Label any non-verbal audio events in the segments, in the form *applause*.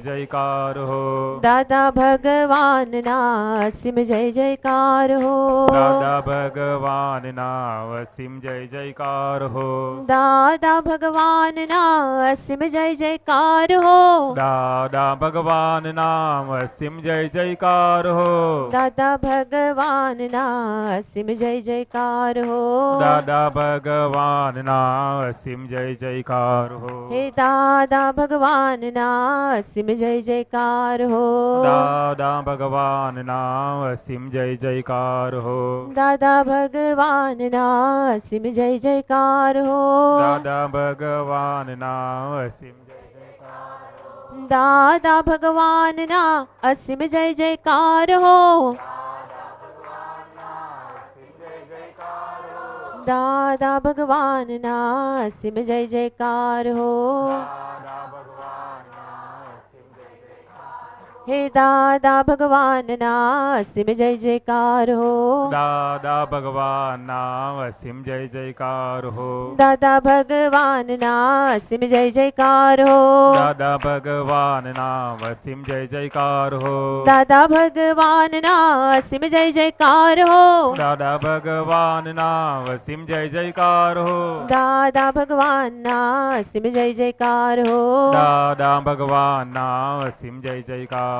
જયકાર હો દાદા ભગવાન ના સિમ જય જયકાર હો દાદા ભગવાન ના સિમ જય જયકાર હો દાદા ભગવાન ના સિમ જય જયકાર હો દાદા ભગવાન નામ સિમ જય જયકાર હો દાદા ભગવાન ના સિમ જય જયકાર હો દાદા ભગવાન ના સિમ જય જયકાર હો હે દાદા ભગવાન ના સિમ जय जयकार हो। दादा भगवान ना सिम जय जयकार हो। दादा भगवान ना सिम जय जयकार हो। दादा भगवान ना सिम दादा भगवान ना असीम जय जयकार हो। दादा भगवान ना असीम जय जयकार हो। हे दादा भगवान नासिम जय जयकार। हो दादा भगवान नासिम जय जयकार। हो दादा भगवान नासिम जय जयकार। हो दादा भगवान नासिम जय जयकार। हो दादा भगवान नासिम जय जयकार। हो दादा भगवान नासिम जय जयकार। हो दादा भगवान नासिम जय जयकार। हो दादा भगवान नासिम जय जयकार।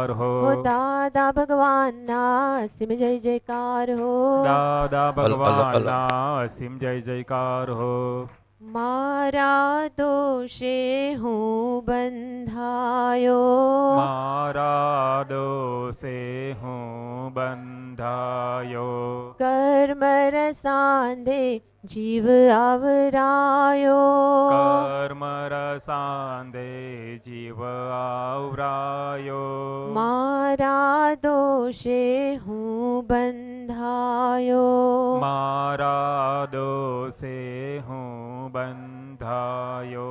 હો. હો દાદા ભગવાનના સિમ જય જયકાર હો. દાદા ભગવાન ના સિમ જય જયકાર હો. મારા દોષે હું બંધાયો. મારા દોષે હું બંધાયો. કર્મ રસાંધે જીવ આવરાયો. કર્મ રસાંદે જીવ આવરાયો. મારા દોષે હું બંધાયો. મારા દોષે હું બંધાયો.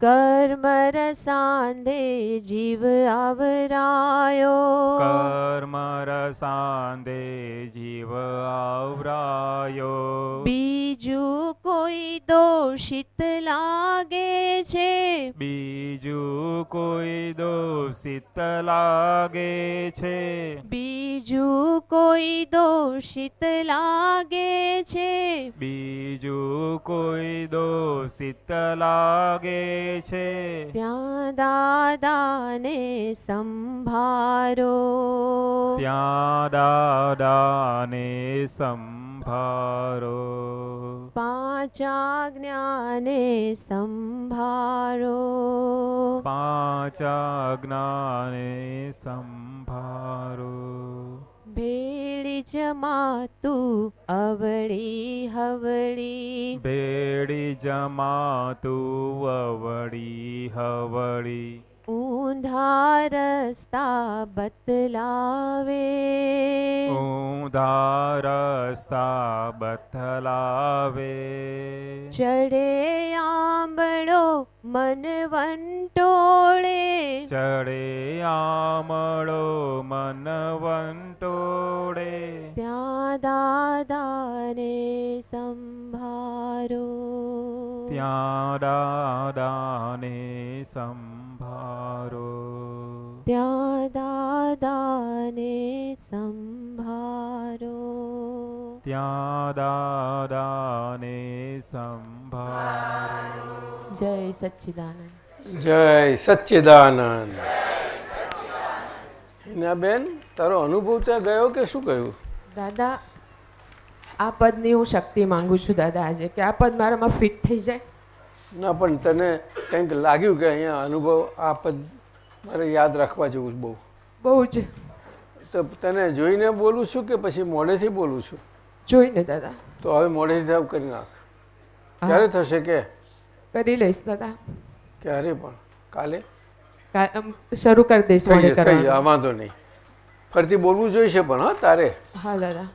કર્મ રસાંધે જીવ આવરાયો. કર્મ રસાંદે જીવ આવરાયો. બીજું કોઈ દોષિત લાગે છે? બીજું કોઈ દોષિત લાગે છે. બીજું કોઈ દોષિત લાગે છે? બીજું કોઈ દોષિત લાગે છે. ત્યાં દાદાને સંભારો. ત્યાં દાદાને સંભારો. પાંચા જ્ઞાને સંભારો પાંચ જ્ઞાને સંભારો ભેળી જમાતું અવળી હવળી ભેડી જમાતું અવળી હવળી ऊधारस्ता बदला ऊधारस्ता बला वे जामो मनवन्तोळे जडे आम्बो मनवन्तोडे त्या दादाने संभारो। त्या दादाने संभारो। સંભારો ત્યાં દાદાને સંભારો ત્યાં દાદાને સંભારો જય સચ્ચિદાનંદ જય સચ્ચિદાનંદ બેન તારો અનુભવ ત્યાં ગયો કે શું કહ્યું દાદા આ પદની હું શક્તિ માંગુ છું દાદા આજે કે આ પદ મારામાં ફિટ થઈ જાય. ના પણ તને કંઈક લાગ્યું કે અહીંયા અનુભવ આ પદ મારે યાદ રાખવા જેવું બહુ? બહુ જ. તો તને જોઈને બોલું છું કે પછી મોડેથી બોલું છું? જોઈને દાદા. તો હવે મોડેથી સાફ કરી નાખ. ક્યારે થશે કે? કરી લઈશ દાદા. ક્યારે પણ? કાલે? શરૂ કરી દઈશ થઈ વાંધો નહીં. ફરીથી બોલવું જોઈશે પણ હા તારે? હા દાદા.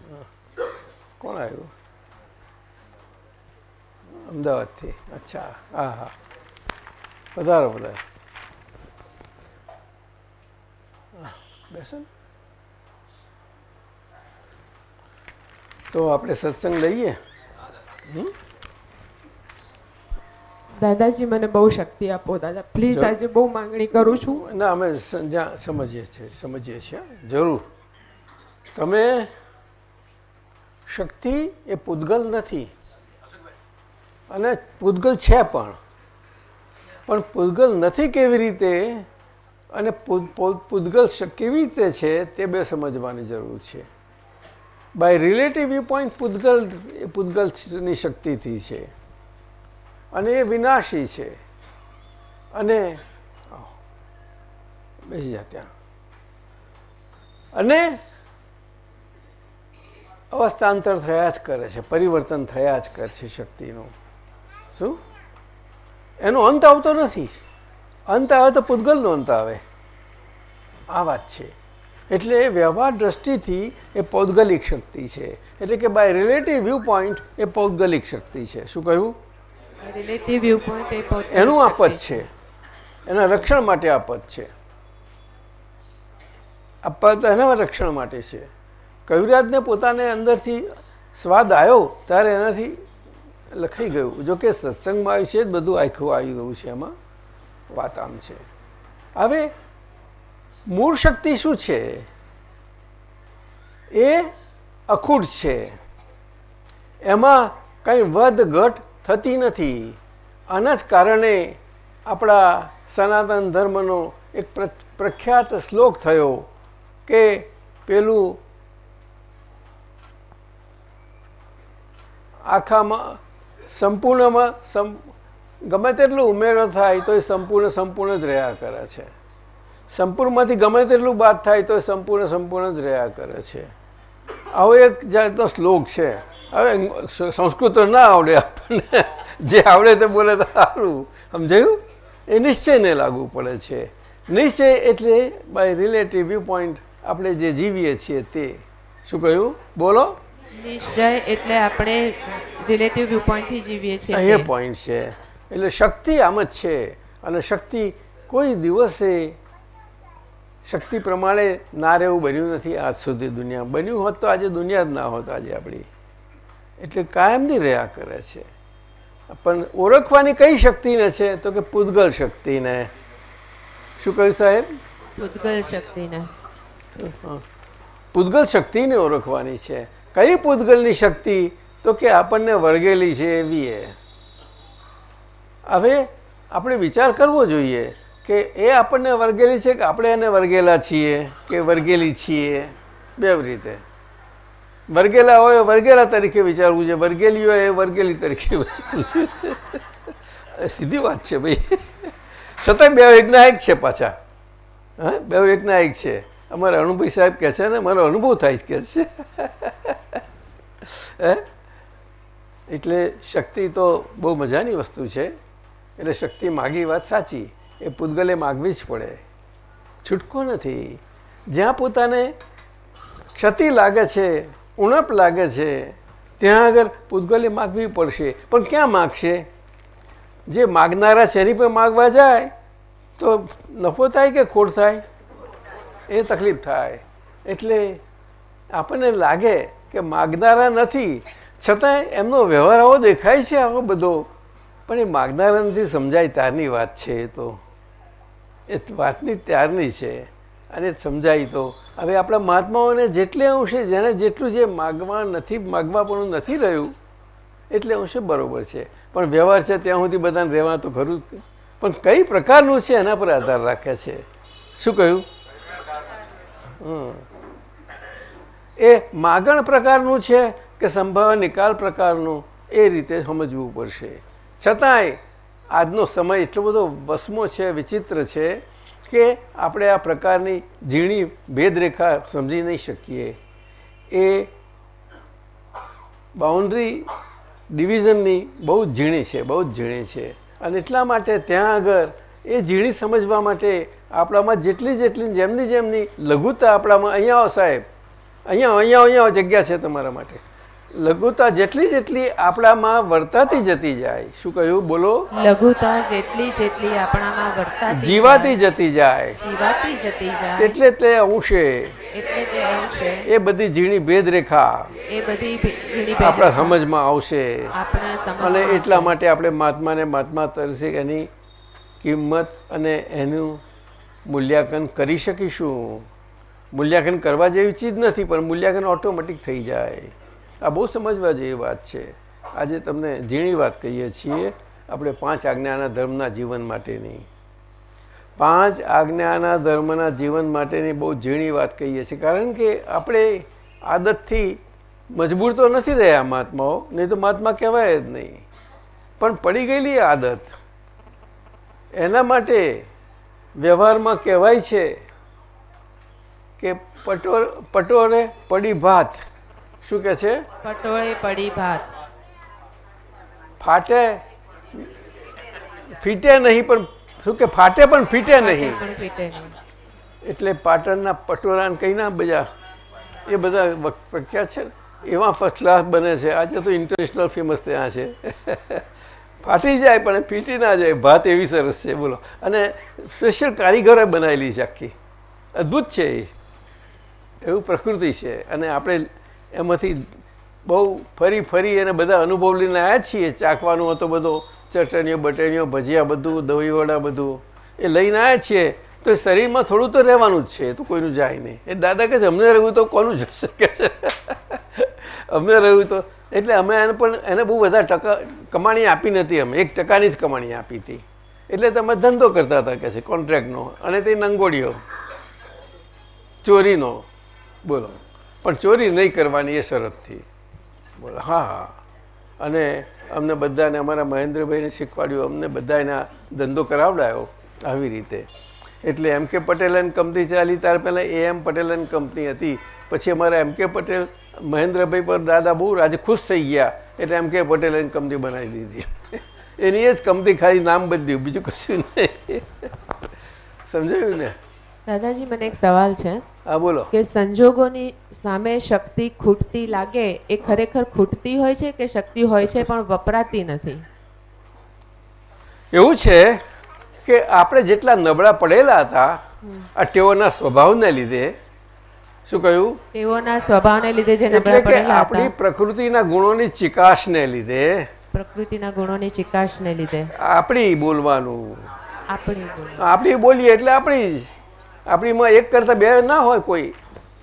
કોણ આવ્યું? અમદાવાદથી. અચ્છા હા હા. પધારો પધારો બેસો. તો આપણે સત્સંગ લઈએ? દાદાજી મને બહુ શક્તિ આપો દાદા. પ્લીઝ આજે બહુ માંગણી કરું છું. ના અમે સમજીએ છીએ સમજીએ છીએ જરૂર. તમે શક્તિ એ પૂતગલ નથી. અને પૂતગલ છે પણ. પણ પૂતગલ નથી કેવી રીતે? અને પૂતગલ કેવી રીતે છે તે બે સમજવાની જરૂર છે. બાય રિલેટિવ વ્યૂ પોઈન્ટ પૂતગલ, પૂતગલની શક્તિથી છે. અને એ વિનાશી છે. અને બેસી જા ત્યાં. અને અવસ્થાંતર થયા જ કરે છે, પરિવર્તન થયા જ કરે છે શક્તિનું. શું? એનો અંત આવતો નથી. અંત આવે તો પૂતગલનો અંત આવે. આ વાત છે. એટલે વ્યવહાર દ્રષ્ટિથી એ પૌદ્ગલિક શક્તિ છે. એટલે કે બાય રિલેટિવ વ્યૂ પોઈન્ટ એ પૌદ્ગલિક શક્તિ છે. શું કહ્યું? રિલેટિવ વ્યૂ પોઈન્ટ એનું આપદ છે. એના રક્ષણ માટે આપદ છે. આપત એના રક્ષણ માટે છે. કવિરાજને પોતાને અંદરથી સ્વાદ આવ્યો ત્યારે એનાથી લખાઈ ગયું. જો કે સત્સંગમાં આવ્યું છે જ બધું આખું આવી ગયું છે એમાં. વાત આમ છે. હવે મૂળ શક્તિ શું છે? એ અખૂટ છે. એમાં કંઈ વધ ઘટ થતી નથી. આના જ કારણે આપણા સનાતન ધર્મનો એક પ્ર- પ્રખ્યાત શ્લોક થયો કે પેલું આખામાં સંપૂર્ણમાં સમ ગમે તેટલું ઉમેરો થાય તો એ સંપૂર્ણ સંપૂર્ણ જ રહ્યા કરે છે. સંપૂર્ણમાંથી ગમે તેટલું બાદ થાય તો એ સંપૂર્ણ સંપૂર્ણ જ રહ્યા કરે છે. આવો એક જાતનો શ્લોક છે. હવે સંસ્કૃત ના આવડે આપણને. જે આવડે તે બોલે તો સારું. સમજાયું? એ નિશ્ચયને લાગુ પડે છે. નિશ્ચય એટલે બાય રિલેટિવ વ્યૂ પોઈન્ટ આપણે જે જીવીએ છીએ તે. શું કહ્યું? બોલો. નિશ્ચય એટલે આપણે રિલેટિવ વ્યૂ પોઈન્ટથી જીવીએ છીએ એ પોઈન્ટ છે. એટલે શક્તિ આમ જ છે. અને શક્તિ કોઈ દિવસે શક્તિ પ્રમાણે ના રહેવું બન્યું નથી આજ સુધી દુનિયા. બન્યું હોત તો આજે દુનિયા જ ના હોત આજે આપણી. એટલે કાયમની રહ્યા કરે છે. પણ ઓળખવાની કઈ શક્તિને છે? તો કે પૂદગલ શક્તિને. શું કહ્યું સાહેબ? પૂતગલ શક્તિને. પૂદગલ શક્તિને ઓળખવાની છે. કઈ પૂતગલની શક્તિ? તો કે આપણને વળગેલી છે એવી એ. હવે આપણે વિચાર કરવો જોઈએ કે એ આપણને વળગેલી છે કે આપણે એને વળગેલા છીએ કે વળગેલી છીએ? બે રીતે. વળગેલા હોય, વળગેલા તરીકે વિચારવું છે. વળગેલી હોય, એ વળગેલી તરીકે વિચારવું છે. સીધી વાત છે ભાઈ. છતાંય બે વૈજ્ઞાનિક છે પાછા. હા, બે વૈજ્ઞાનિક છે. અમારા અનુભવી સાહેબ કહે છે ને, મારો અનુભવ થાય છે. કે છે. હે? એટલે શક્તિ તો બહુ મજાની વસ્તુ છે. એટલે શક્તિ માગી વાત સાચી. એ પૂતગલે માગવી જ પડે. છૂટકો નથી. જ્યાં પોતાને ક્ષતિ લાગે છે, ઉણપ લાગે છે, ત્યાં આગળ પૂતગલે માગવી પડશે. પણ ક્યાં માગશે? જે માગનારા શેરી પર માગવા જાય, તો નફો થાય કે ખોટ થાય? એ તકલીફ થાય. એટલે આપણને લાગે કે માગનારા નથી. છતાંય એમનો વ્યવહાર આવો દેખાય છે આવો બધો. પણ એ માગનારા નથી સમજાય ત્યારની વાત છે એ તો. એ વાતની ત્યારની છે. અને સમજાય તો. હવે આપણા મહાત્માઓને જેટલે અંશે જેને જેટલું જે માગવા નથી માગવા પણ નથી રહ્યું, એટલે અંશે બરાબર છે. પણ વ્યવહાર છે ત્યાં સુધી બધાને રહેવા તો ખરું પણ કઈ પ્રકારનું છે એના પર આધાર રાખે છે? શું કહ્યું? હમ. એ માગણ પ્રકારનું છે કે સંભાવ નિકાલ પ્રકારનું એ રીતે સમજવું પડશે. છતાંય આજનો સમય એટલો બધો વસમો છે, વિચિત્ર છે કે આપણે આ પ્રકારની ઝીણી ભેદરેખા સમજી નહીં શકીએ. એ બાઉન્ડ્રી ડિવિઝનની બહુ જ ઝીણી છે, બહુ જ ઝીણી છે. અને એટલા માટે ત્યાં આગળ એ ઝીણી સમજવા માટે આપણામાં જેટલી જેટલી જેમની જેમની લઘુતા આપણામાં અહીંયા આવો સાહેબ અહીંયા અહીંયા અહીંયા જગ્યા છે તમારા માટે. લઘુતા જેટલી જેટલી આપણામાં વર્તાતી જતી જાય શું કહ્યું? બોલો. લઘુતા જેટલી જેટલી આપણામાં વર્તાતી જીવાતી જતી જાય. જીવાતી જતી જાય એટલે તે અંશે. એટલે તે અંશે. એ બધી ઝીણી ભેદરેખા એ બધી ઝીણી આપણા સમજમાં આવશે. આપણે અને એટલા માટે આપણે મહાત્માને મહાત્મા તરસે એની કિંમત અને એનું મૂલ્યાંકન કરી શકીશું. મૂલ્યાંકન કરવા જેવી ચીજ નથી, પણ મૂલ્યાંકન ઓટોમેટિક થઈ જાય. આ બહુ સમજવા જેવી વાત છે. આજે તમને ઝીણી વાત કહીએ છીએ, આપણે પાંચ આજ્ઞાના ધર્મના જીવન માટેની. પાંચ આજ્ઞાના ધર્મના જીવન માટેની બહુ ઝીણી વાત કહીએ છીએ, કારણ કે આપણે આદતથી મજબૂર તો નથી રહ્યા મહાત્માઓ, નહીં તો મહાત્મા કહેવાય જ નહીં. પણ પડી ગયેલી આદત એના માટે વ્યવહારમાં કહેવાય છે કે પટોર પટોરે પડી ભાત. શું કહે છે? પટોરે પડી ભાત. ફાટે ફીટે નહીં પણ શું કે ફાટે પણ ફીટે નહીં. એટલે પાટણના પટોળા કઈ ના બધા એ બધા પ્રખ્યાત છે એવા ફર્સ્ટ ક્લાસ બને છે. આજે તો ઇન્ટરનેશનલ ફેમસ ત્યાં છે. *laughs* ફાટી જાય પણ ફીટી ના જાય. ભાત એવી સરસ છે બોલો. અને સ્પેશિયલ કારીગરે બનાવેલી છે આખી. અદ્ભુત છે એ. એવું પ્રકૃતિ છે. અને આપણે એમાંથી બહુ ફરી ફરી એને બધા અનુભવ લઈને આવ્યા છીએ. ચાખવાનું હતો બધો, ચટણીઓ, બટણીઓ, ભજીયા બધું દહીં વડા બધું. એ લઈને આવ્યા છીએ. તો શરીરમાં થોડું તો રહેવાનું જ છે. તો કોઈનું જાય નહીં. એ દાદા કહે છે, અમને રહ્યું તો કોનું જ શકે છે. અમને રહ્યું તો એટલે અમે એને પણ એને બહુ બધા ટકા કમાણી આપી નથી અમે. એક ટકાની જ કમાણી આપી હતી. એટલે તમે ધંધો કરતા હતા કે છે કોન્ટ્રાક્ટનો અને તે નંગોડીઓ ચોરીનો. બોલો. પણ ચોરી નહીં કરવાની એ શરતથી. બોલો, હા હા. અને અમને બધાને, અમારા મહેન્દ્રભાઈને શીખવાડ્યું, અમને બધા એના ધંધો કરાવડાયો આવી રીતે. એટલે એમ કે પટેલ એન્ડ કંપની ચાલી ત્યાર પહેલાં A M Patel and company હતી. પછી અમારા એમ કે પટેલ, મહેન્દ્રભાઈ પર દાદા બહુ આજે ખુશ થઈ ગયા, એટલે એમ કે પટેલ એન્ડ કંપની બનાવી દીધી. એની એ જ કંપની ખાલી નામ બદલ્યું, બીજું કશું નહીં. સમજાયું ને? દાદાજી મને એક સવાલ છે બોલો. કે સંજોગોની સામે શક્તિ ખૂટતી લાગે એ ખરેખર ખૂટતી હોય છે કે શક્તિ હોય છે પણ વપરાતી નથી? એવું છે કે આપણે જેટલા નબળા પડેલા હતા આ ટેવોના સ્વભાવને લીધે શું કહ્યું? તેઓના સ્વભાવને લીધે જે નબળા પડેલા આપણી પ્રકૃતિના ગુણોની ચિકાસને લીધે. પ્રકૃતિના ગુણોની ચિકાશને લીધે. આપણી બોલવાનું. આપણી આપણી બોલીએ એટલે આપણી જ. આપણીમાં એક કરતાં બે ના હોય કોઈ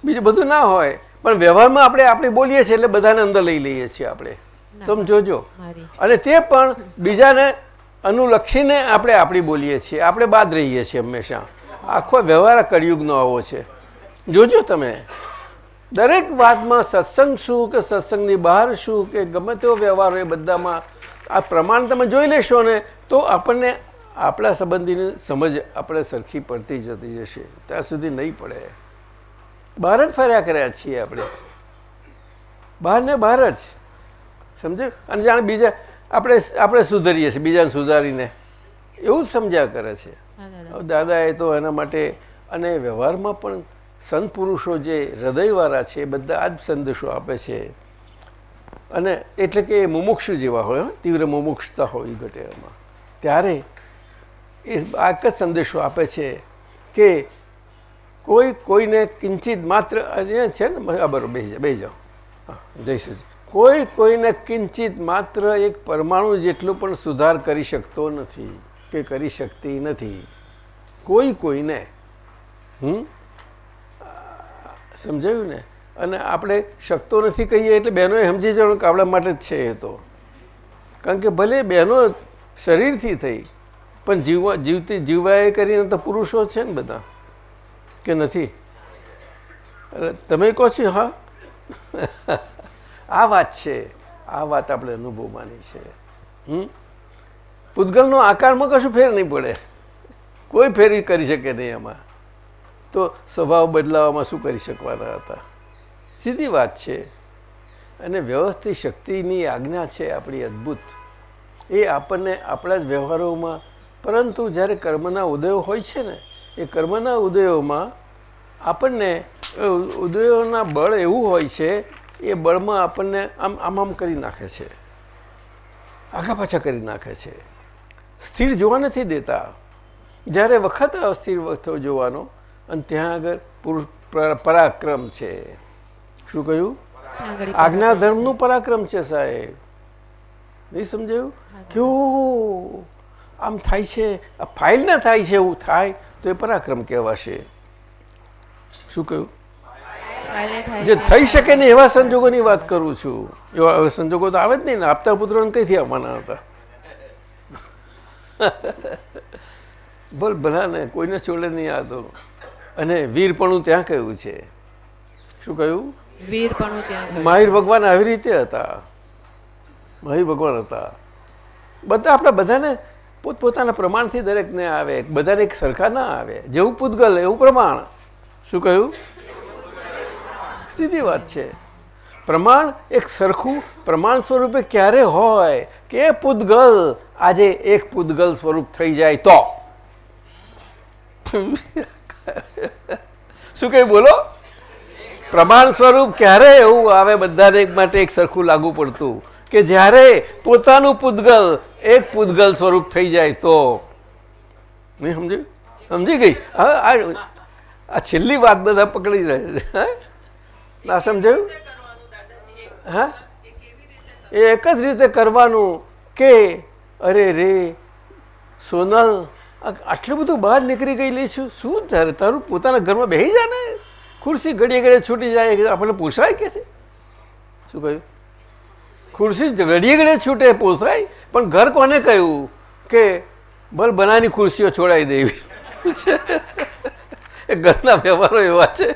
બીજું બધું ના હોય. પણ વ્યવહારમાં આપણે આપણી બોલીએ છીએ એટલે બધાને અંદર લઈ લઈએ છીએ આપણે. તમે જોજો. અને તે પણ બીજાને અનુલક્ષીને આપણે આપણી બોલીએ છીએ. આપણે બાદ રહીએ છીએ હંમેશા. આખો વ્યવહાર કળિયુગનો આવો છે. જોજો તમે. દરેક વાતમાં સત્સંગ શું કે સત્સંગની બહાર શું કે ગમે તેવો વ્યવહાર હોય બધામાં આ પ્રમાણ તમે જોઈ લેશો ને તો આપણને આપણા સંબંધીની સમજ આપણે સરખી પડતી જતી જશે. ત્યાં સુધી નહીં પડે. બહાર જ ફર્યા કર્યા છીએ આપણે. બહાર ને બહાર જ. સમજ્યું? અને જાણે બીજા આપણે આપણે સુધરીએ છીએ બીજાને સુધારીને. એવું જ સમજ્યા કરે છે. દાદા. એ દાદાએ તો એના માટે અને વ્યવહારમાં પણ સંત પુરુષો જે હૃદયવાળા છે એ બધા આ જ સંદેશો આપે છે. અને એટલે કે મુમુક્ષુ જેવા હોય તીવ્ર મુમુક્ષતા હોય ઘટે એમાં. ત્યારે એ આ એક જ સંદેશો આપે છે કે કોઈ કોઈને કિંચિત માત્ર, અહીંયા છે ને બરાબર બે જાઓ બે જાઓ. જય શ્રી કોઈ કોઈને કિંચિત માત્ર એક પરમાણુ જેટલું પણ સુધાર કરી શકતો નથી કે કરી શકતી નથી. કોઈ કોઈને, હમ? સમજાયું ને? અને આપણે શકતો નથી કહીએ એટલે બહેનોએ સમજી જવાનું કે આપણા માટે જ છે એ તો. કારણ કે ભલે બહેનો શરીરથી થઈ પણ જીવવા જીવતી જીવવાએ કરીને તો પુરુષો છે ને બધા? કે નથી? અરે તમે કહો છો, હા? આ વાત છે. આ વાત આપણે અનુભવવાની છે. હમ? પૂતગલનો આકારમાં કશું ફેર નહીં પડે. કોઈ ફેરી કરી શકે નહીં એમાં તો સ્વભાવ બદલાવામાં શું કરી શકવાના હતા? સીધી વાત છે. અને વ્યવસ્થિત શક્તિની આજ્ઞા છે આપણી અદ્ભુત. એ આપણને આપણા જ વ્યવહારોમાં પરંતુ જ્યારે કર્મના ઉદયો હોય છે ને એ કર્મના ઉદયોમાં આપણને ઉદયોના બળ એવું હોય છે એ બળમાં આપણને આમ આમ આમ કરી નાખે છે. આગા પાછા કરી નાખે છે. સ્થિર જોવા નથી દેતા. જ્યારે વખત અસ્થિર વખત જોવાનો અને ત્યાં આગળ પુરુષ પરાક્રમ છે. શું કહ્યું? આજ્ઞાધર્મનું આજ્ઞા ધર્મનું પરાક્રમ છે સાહેબ. નહીં સમજાયું? કેવું આમ થાય છે આ ફાઇલ ના થાય છે એવું થાય તો એ પરાક્રમ કહેવાશે. શું કહ્યું? જે થઈ શકે ને એવા સંજોગોની વાત કરું છું. એવા એવા સંજોગો તો આવે જ નહીં ને આપતા પુત્રોને કઈથી આવવાના હતા? *laughs* બોલ ભલાને કોઈને છોડે નહીં આ તો. અને વીરપણું ત્યાં કહ્યું છે? શું કહ્યું? વીરપણું ત્યાં મહાવીર ભગવાન આવી રીતે હતા. મહાવીર ભગવાન હતા. બધા આપણે બધાને પોતપોતાના પ્રમાણથી દરેકને આવે, બધાને એક સરખા ના આવે. જેવું પૂતગલ, એવું પ્રમાણ. શું કહ્યું? સીધી વાત છે. પ્રમાણ એક સરખું પ્રમાણ સ્વરૂપે ક્યારે હોય કે પૂતગલ આજે એક પૂતગલ સ્વરૂપ થઈ જાય તો? શું કહ્યું બોલો? પ્રમાણ સ્વરૂપ ક્યારે એવું આવે બધાને માટે એક સરખું લાગુ પડતું? કે જ્યારે પોતાનું પૂતગલ એક પૂતગલ સ્વરૂપ થઈ જાય તો? નહીં સમજ્યું સમજી ગઈ? હા, આ છેલ્લી વાત બધા પકડી જાય છે? ના સમજાયું? હા? એ એક જ રીતે કરવાનું કે, અરે રે, સોનલ આટલું બધું બહાર નીકળી ગયેલી છું, શું તારે, તારું પોતાના ઘરમાં બેસી જાય ને? ખુરશી ઘડીએ ઘડીએ છૂટી જાય, આપણને પૂછાય કે છે? શું કહ્યું? ખુરશી ઘડીએ ઘડીએ છૂટે પોસાય પણ ઘર કોને કહ્યું કે ભલ બનાની ખુરશીઓ છોડાવી દેવી? એ ઘરના વ્યવહારો એવા છે.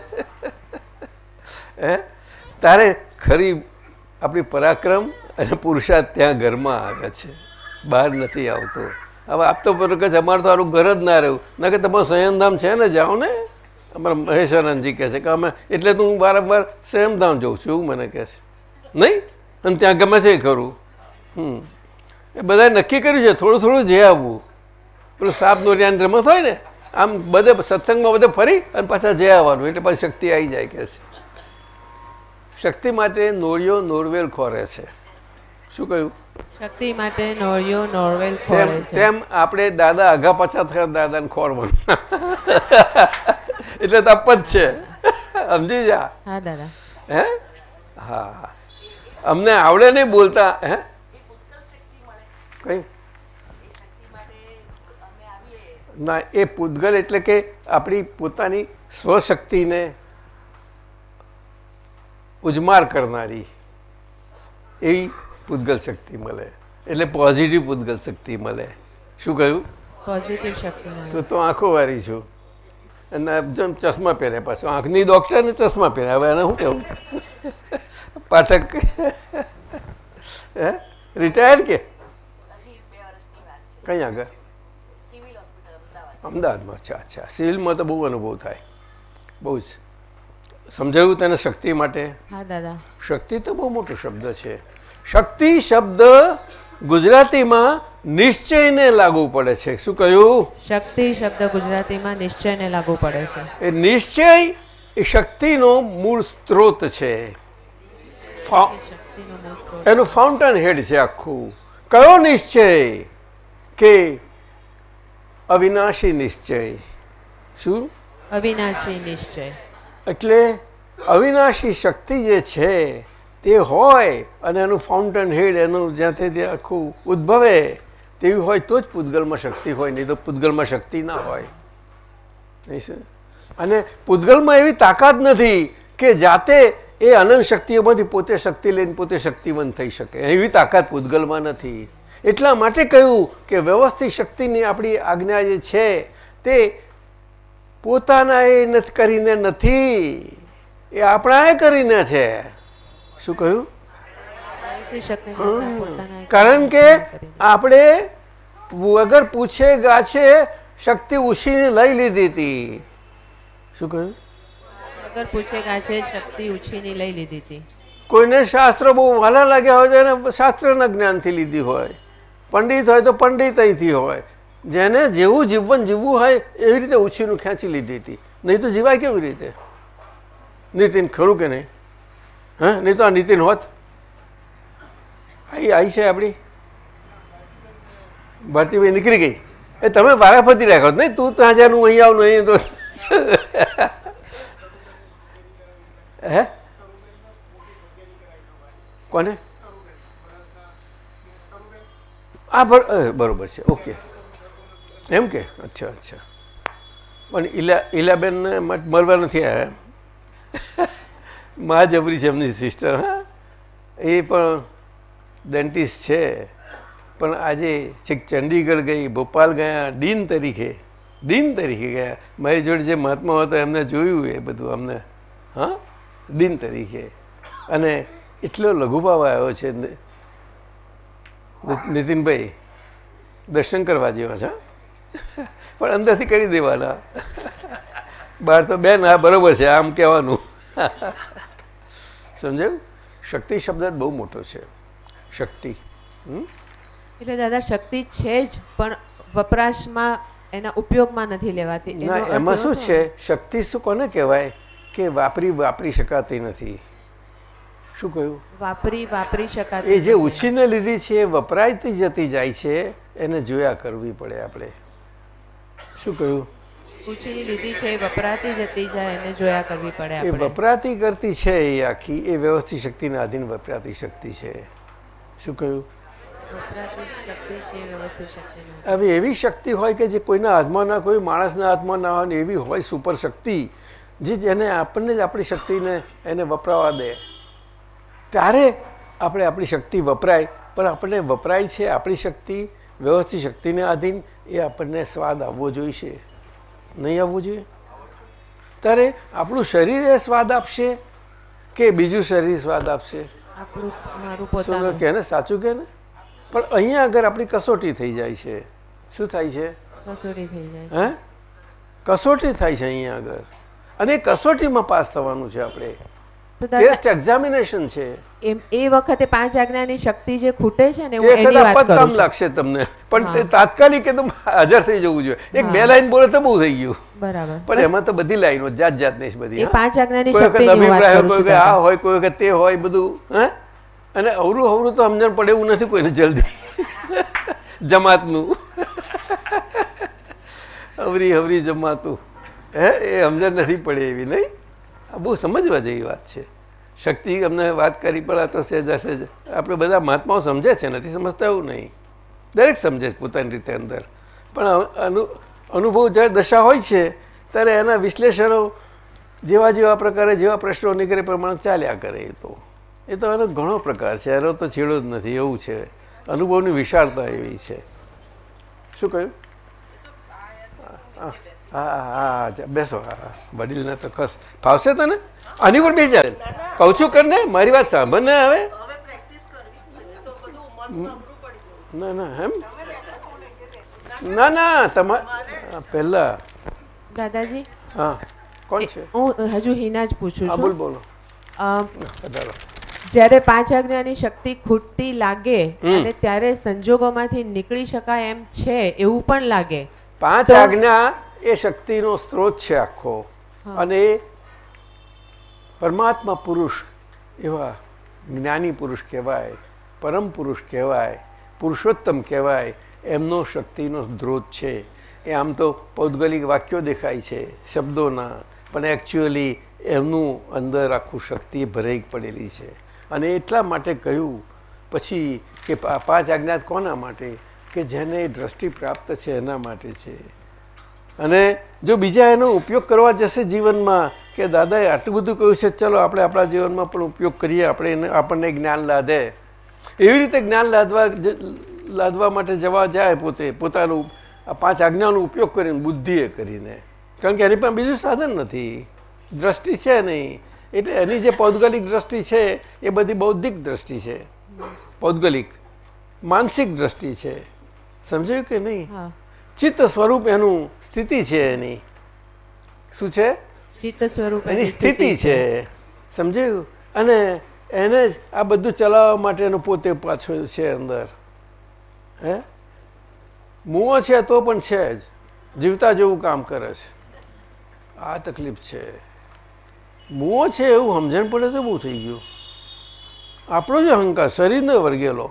હે? તારે ખરી આપણી પરાક્રમ અને પુરુષાર્થ ત્યાં ઘરમાં આવે છે. બહાર નથી આવતો. હવે આપતો કે અમારે તો આનું ઘર જ ના રહ્યું ના કે તમારું સંયમધામ છે ને, જાઓ ને. અમારા મહેશાનંદજી કહે છે કે અમે, એટલે તો હું વારંવાર સંયમધામ જઉં છું, એવું મને કહે છે. નહીં? અને ત્યાં ગમે છે ખરું. હમ. એ બધાએ નક્કી કર્યું છે થોડું થોડું જે આવવું. પેલું સાપ નોરિયાની રમત હોય ને આમ બધે સત્સંગમાં બધે ફરી અને પાછા જઈ આવવાનું એટલે પાછી શક્તિ આવી જાય કે છે. શક્તિ માટે નોળિયો નોરવેલ ખોરે છે. શું કહ્યું? શક્તિ માટે નોળિયો નોરવેલ તેમ તેમ આપણે દાદા આગા પાછા થયા દાદાને ખોરવાનું. *laughs* એટલે તપ જ છે. *laughs* સમજી જા. હા દાદા. હે હા. અમને આવડે નહીં બોલતા હે? કઈ? ના એ પૂતગલ એટલે કે આપણી પોતાની સ્વશક્તિને ઉજમાર કરનારી એવી પૂતગલ શક્તિ મળે એટલે પોઝિટિવ પૂતગલ શક્તિ મળે. શું કહ્યું? પોઝિટિવ શક્તિ તો તો આંખો વારી છું. અને જેમ ચશ્મા પહેર્યા પાછું. આંખની ડૉક્ટરને ચશ્મા પહેર્યા. હવે એને શું કહેવું? પાઠક. હે? રિટાયર્ડ કે? કઈ આગળ? અમદાવાદમાં? અચ્છા અચ્છા. સિવિલમાં તો બહુ અનુભવ થાય. બહુ જ. સમજાયું તને શક્તિ માટે? હા દાદા. શક્તિ તો બહુ મોટો શબ્દ છે. શક્તિ શબ્દ ગુજરાતીમાં નિશ્ચયને લાગુ પડે છે. શું કહ્યું? શક્તિ શબ્દ ગુજરાતીમાં નિશ્ચયને લાગુ પડે છે. એ નિશ્ચય એ શક્તિનો મૂળ સ્ત્રોત છે. એનું ફાઉન્ટન હેડ છે આખું. કયો નિશ્ચય? કે અવિનાશી નિશ્ચય. શું? અવિનાશી નિશ્ચય. એટલે અવિનાશી શક્તિ જે છે તે હોય અને એનું ફાઉન્ટન હેડ એનું જ્યાંથી તે આખું ઉદ્ભવે તેવી હોય તો જ પૂતગલમાં શક્તિ હોય નહીં તો પૂતગલમાં શક્તિ ના હોય. અને પૂતગલમાં એવી તાકાત નથી કે જાતે એ અનંત શક્તિઓમાંથી પોતે શક્તિ લઈને પોતે શક્તિવંત થઈ શકે. એવી તાકાત પૂતગલમાં નથી. એટલા માટે કહ્યું કે વ્યવસ્થિત શક્તિની આપણી આજ્ઞા જે છે તે પોતાના એ નથી કરીને નથી એ આપણાએ કરીને છે. શું કહ્યું? કારણ કે આપણે વગર પૂછે ગાછે શક્તિ ઉછીને લઈ લીધી હતી. શું કહ્યું? વગર પૂછે કાશે શક્તિ ઉછીની લઈ લીધી હતી. કોઈને શાસ્ત્ર બહુ વાલા લાગ્યા હોય તો એને શાસ્ત્રના જ્ઞાનથી લીધી હોય. પંડિત હોય તો પંડિત અહીંથી હોય. જેને જેવું જીવન જીવવું હોય એવી રીતે ઉછીનું ખેંચી લીધી હતી. નહીં તો જીવાય કેવી રીતે? નીતિન ખરું કે નહીં? હા? નહીં તો આ નીતિન હોત? આઈ આવી છે આપણી? ભારતીભાઈ નીકળી ગઈ. એ તમે વારાફરતી રાખો નહીં? તું ત્યાં જાનું અહીં આવું નહીં તો હે? કોને? આ બર બરોબર છે, ઓકે. એમ કે? અચ્છા અચ્છા. પણ ઈલા ઈલાબેનને મરવા નથી આવ્યા મા જબરી છે એમની સિસ્ટર હા? એ પણ ડેન્ટિસ્ટ છે. પણ આજે છેક ચંડીગઢ ગઈ, ભોપાલ ગયા ડીન તરીકે ડીન તરીકે ગયા. મારી જોડે જે મહાત્મા હતા એમને જોયું એ બધું અમને. હા? ડીન તરીકે અને એટલો લઘુભાવ આવ્યો છે નીતિનભાઈ દર્શન કરવા જેવા છે પણ અંદરથી કરી દેવાના. બહાર તો બેન આ બરોબર છે આમ કહેવાનું. સમજાયું? શક્તિ શબ્દ બહુ મોટો છે. શક્તિ? એટલે દાદા શક્તિ છે જ પણ વપરાશમાં એના ઉપયોગમાં નથી લેવાતી. એમાં શું છે? શક્તિ શું કોને કહેવાય? કે વાપરી વાપરી શકાતી નથી? શું કહ્યું? વાપરી વાપરી શકાતી એ જે ઉછીને લીધી છે એ વપરાયતી જતી જાય છે એને જોયા કરવી પડે આપણે. શું કહ્યું? ઉછીની લીધી છે એ વપરાતી જતી જાય એને જોયા કરવી પડે એ વપરાતી કરતી છે એ આખી એ વ્યવસ્થિત શક્તિના આધીન વપરાતી શક્તિ છે. શું કહ્યું. હવે એવી શક્તિ હોય કે જે કોઈના હાથમાં ના કોઈ માણસના હાથમાં ના હોય ને એવી હોય સુપર શક્તિ જે જેને આપણને જ આપણી શક્તિને એને વપરાવા દે. ત્યારે આપણે આપણી શક્તિ વપરાય પણ આપણને વપરાય છે આપણી શક્તિ વ્યવસ્થિત શક્તિને આધીન એ આપણને સ્વાદ આવવો જોઈશે. નહીં આવવું જોઈએ? ત્યારે આપણું શરીર એ સ્વાદ આપશે કે બીજું શરીર સ્વાદ આપશે? કે ને? સાચું કે ને? પણ અહીંયા આગળ આપણી કસોટી થઈ જાય છે. શું થાય છે? કસોટી થઈ જાય હે? કસોટી થાય છે અહીંયા આગળ. અને કસોટીમાં પાસ થવાનું છે આપણે. ટેસ્ટ એક્ઝામિનેશન છે. એમ એ વખતે પાંચ આજ્ઞાની શક્તિ જે ખૂટે છે ને હું એની વાત કરું કામ લાગશે તમને. પણ તે તાત્કાલિક એકદમ હાજર થઈ જવું જોઈએ. એક બે લાઈન બોલે તો બહુ થઈ ગયું. બરાબર. પણ એમાં તો બધી લાઈનો જાત જાતની છે બધી એ પાંચ આજ્ઞાની શક્તિની વાત કરું કોઈ કે આ હોય કોઈ કે તે હોય બધું હે. અને અવરું અવરું તો સમજણ પડે એવું નથી કોઈને જલ્દી. *laughs* જમાતનું. *laughs* અવરી અવરી જમાતું. હે એ સમજણ નથી પડે એવી નહીં? આ બહુ સમજવા જેવી વાત છે. શક્તિ અમને વાત કરી પણ આ તો સહેજ સહેજ. આપણે બધા મહાત્માઓ સમજે છે નથી સમજતા એવું નહીં. દરેક સમજે છે પોતાની રીતે અંદર. પણ અનુ અનુભવ જ્યારે દશા હોય છે ત્યારે એના વિશ્લેષણો જેવા જેવા પ્રકારે જેવા પ્રશ્નો નીકળે પ્રમાણે ચાલ્યા કરે એ તો. એ તો એનો ઘણો પ્રકાર છે એનો તો છેડો જ નથી એવું છે. અનુભવની વિશાળતા એવી છે. શું કહ્યું? હા. હા હા બેસો. હા. વડીલને તો ખસ. ફાવશે તને? આની પર બેસી જાય કહું છું કર ને મારી વાત સાંભળ ને હવે. ના ના એમ? ના ના તમારે પહેલા દાદાજી? હા કોણ છે? હું હજુ હિના જ પૂછું છું. બોલ બોલો. જ્યારે પાંચ આજ્ઞાની શક્તિ ખૂટતી લાગે અને ત્યારે સંજોગોમાંથી નીકળી શકાય એમ છે એવું પણ લાગે. પાંચ આજ્ઞા એ શક્તિનો સ્ત્રોત છે આખો. અને એ પરમાત્મા પુરુષ એવા જ્ઞાની પુરુષ કહેવાય પરમ પુરુષ કહેવાય પુરુષોત્તમ કહેવાય એમનો શક્તિનો સ્ત્રોત છે. એ આમ તો પૌદ્ગલિક વાક્યો દેખાય છે શબ્દોના પણ એકચ્યુઅલી એમનું અંદર આખું શક્તિ ભરાઈ પડેલી છે. અને એટલા માટે કહ્યું પછી કે પાંચ આજ્ઞા કોના માટે? કે જેને દ્રષ્ટિ પ્રાપ્ત છે એના માટે છે. અને જો બીજા એનો ઉપયોગ કરવા જશે જીવનમાં કે દાદાએ આટલું બધું કહ્યું છે ચલો આપણે આપણા જીવનમાં પણ ઉપયોગ કરીએ આપણે એને આપણને જ્ઞાન લાદે. એવી રીતે જ્ઞાન લાદવા લાદવા માટે જવા જાય પોતે પોતાનું આ પાંચ આજ્ઞાનો ઉપયોગ કરીને બુદ્ધિએ કરીને. કારણ કે એની પાસે બીજું સાધન નથી. દ્રષ્ટિ છે નહીં. એટલે એની જે પૌદ્ગલિક દ્રષ્ટિ છે એ બધી બૌદ્ધિક દ્રષ્ટિ છે. પૌદ્ગલિક માનસિક દ્રષ્ટિ છે. સમજાયું કે નહીં? ચિત્ત સ્વરૂપ એનું સ્થિતિ છે એની. શું છે? ચિત્ત સ્વરૂપ એની સ્થિતિ છે. સમજાયું? અને એને જ આ બધું ચલાવવા માટેનું પોતે પાછો છે અંદર. હે? મુઓ છે તો પણ છે જ. જીવતા જેવું કામ કરે છે. આ તકલીફ છે. મુઓ છે એવું સમજણ પડે તો બહુ થઈ ગયું. આપણો જ અહંકાર શરીરને વર્ગેલો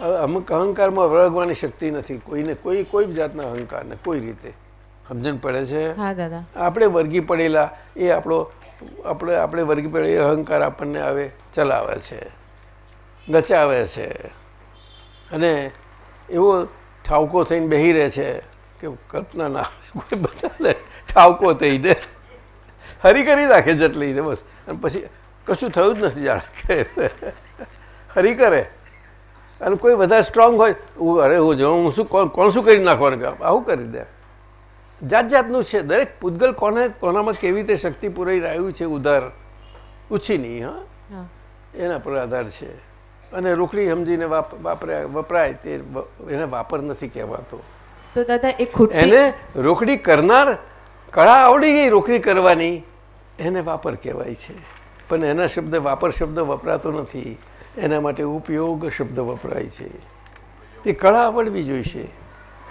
અમુક અહંકારમાં વળગવાની શક્તિ નથી. કોઈને કોઈ કોઈ જાતના અહંકારને કોઈ રીતે. સમજણ પડે છે? આપણે વર્ગી પડેલા એ આપણો આપણે આપણે વર્ગી પડે અહંકાર આપણને આવે ચલાવે છે નચાવે છે. અને એવો ઠાવકો થઈને બેહી રહે છે કે કલ્પના ના આવે કોઈ બધાને ઠાવકો થઈને હરી કરી રાખે જટલીને બસ. અને પછી કશું થયું જ નથી જાણે કે હરી કરે. અને કોઈ વધારે સ્ટ્રોંગ હોય અરે હું જો હું શું કોણ કોણ શું કરી નાખવાનું કે? આવું કરી દે. જાત જાતનું છે. દરેક પૂતગલ કોને કોનામાં કેવી રીતે શક્તિ પુરાઈ રહ્યું છે ઉધાર? ઉછીની હા? હા. એના પર આધાર છે. અને રોકડી સમજીને વાપર્યા વપરાય તે એને વાપર નથી કહેવાતો. તો દાદા એ એને રોકડી કરનાર કળા આવડી ગઈ રોકડી કરવાની. એને વાપર કહેવાય છે. પણ એના શબ્દ વાપર શબ્દ વપરાતો નથી. એના માટે ઉપયોગ શબ્દ વપરાય છે. એ કળા આવડવી જોઈશે.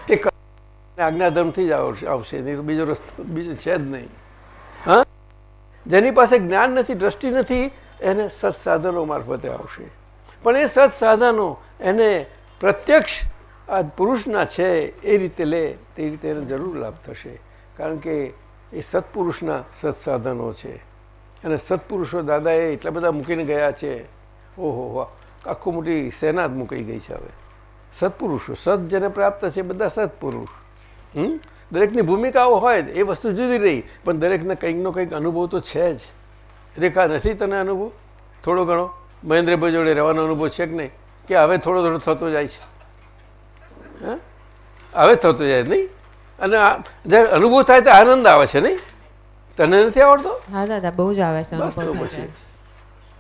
એ કળા આજ્ઞાધર્મથી જ આવશે, નહીં તો બીજો રસ્તો, બીજો છે જ નહીં. હા? જેની પાસે જ્ઞાન નથી, દ્રષ્ટિ નથી, એને સત્સાધનો મારફતે આવશે. પણ એ સત્સાધનો એને પ્રત્યક્ષ આ પુરુષના છે, એ રીતે લે, તે રીતે એને જરૂર લાભ થશે. કારણ કે એ સત્પુરુષના સત્સાધનો છે. અને સત્પુરુષો દાદાએ એટલા બધા મૂકીને ગયા છે. ઓહો આખું મોટી સેના જ મૂકાઈ ગઈ છે હવે. સત્પુરુષો સત જેને પ્રાપ્ત છે બધા સત્પુરુષ. હમ? દરેકની ભૂમિકાઓ હોય એ વસ્તુ જુદી રહી પણ દરેકને કંઈકનો કંઈક અનુભવ તો છે જ. રેખા નથી તને અનુભવ? થોડો ઘણો? મહેન્દ્રભાઈ જોડે રહેવાનો અનુભવ છે કે નહીં? કે હવે થોડો થોડો થતો જાય છે? હા? હવે થતો જાય નહીં? અને જ્યારે અનુભવ થાય તો આનંદ આવે છે નહીં? તને નથી આવડતો? હા દાદા બહુ જ આવે છે અનુભવ પછી. છે.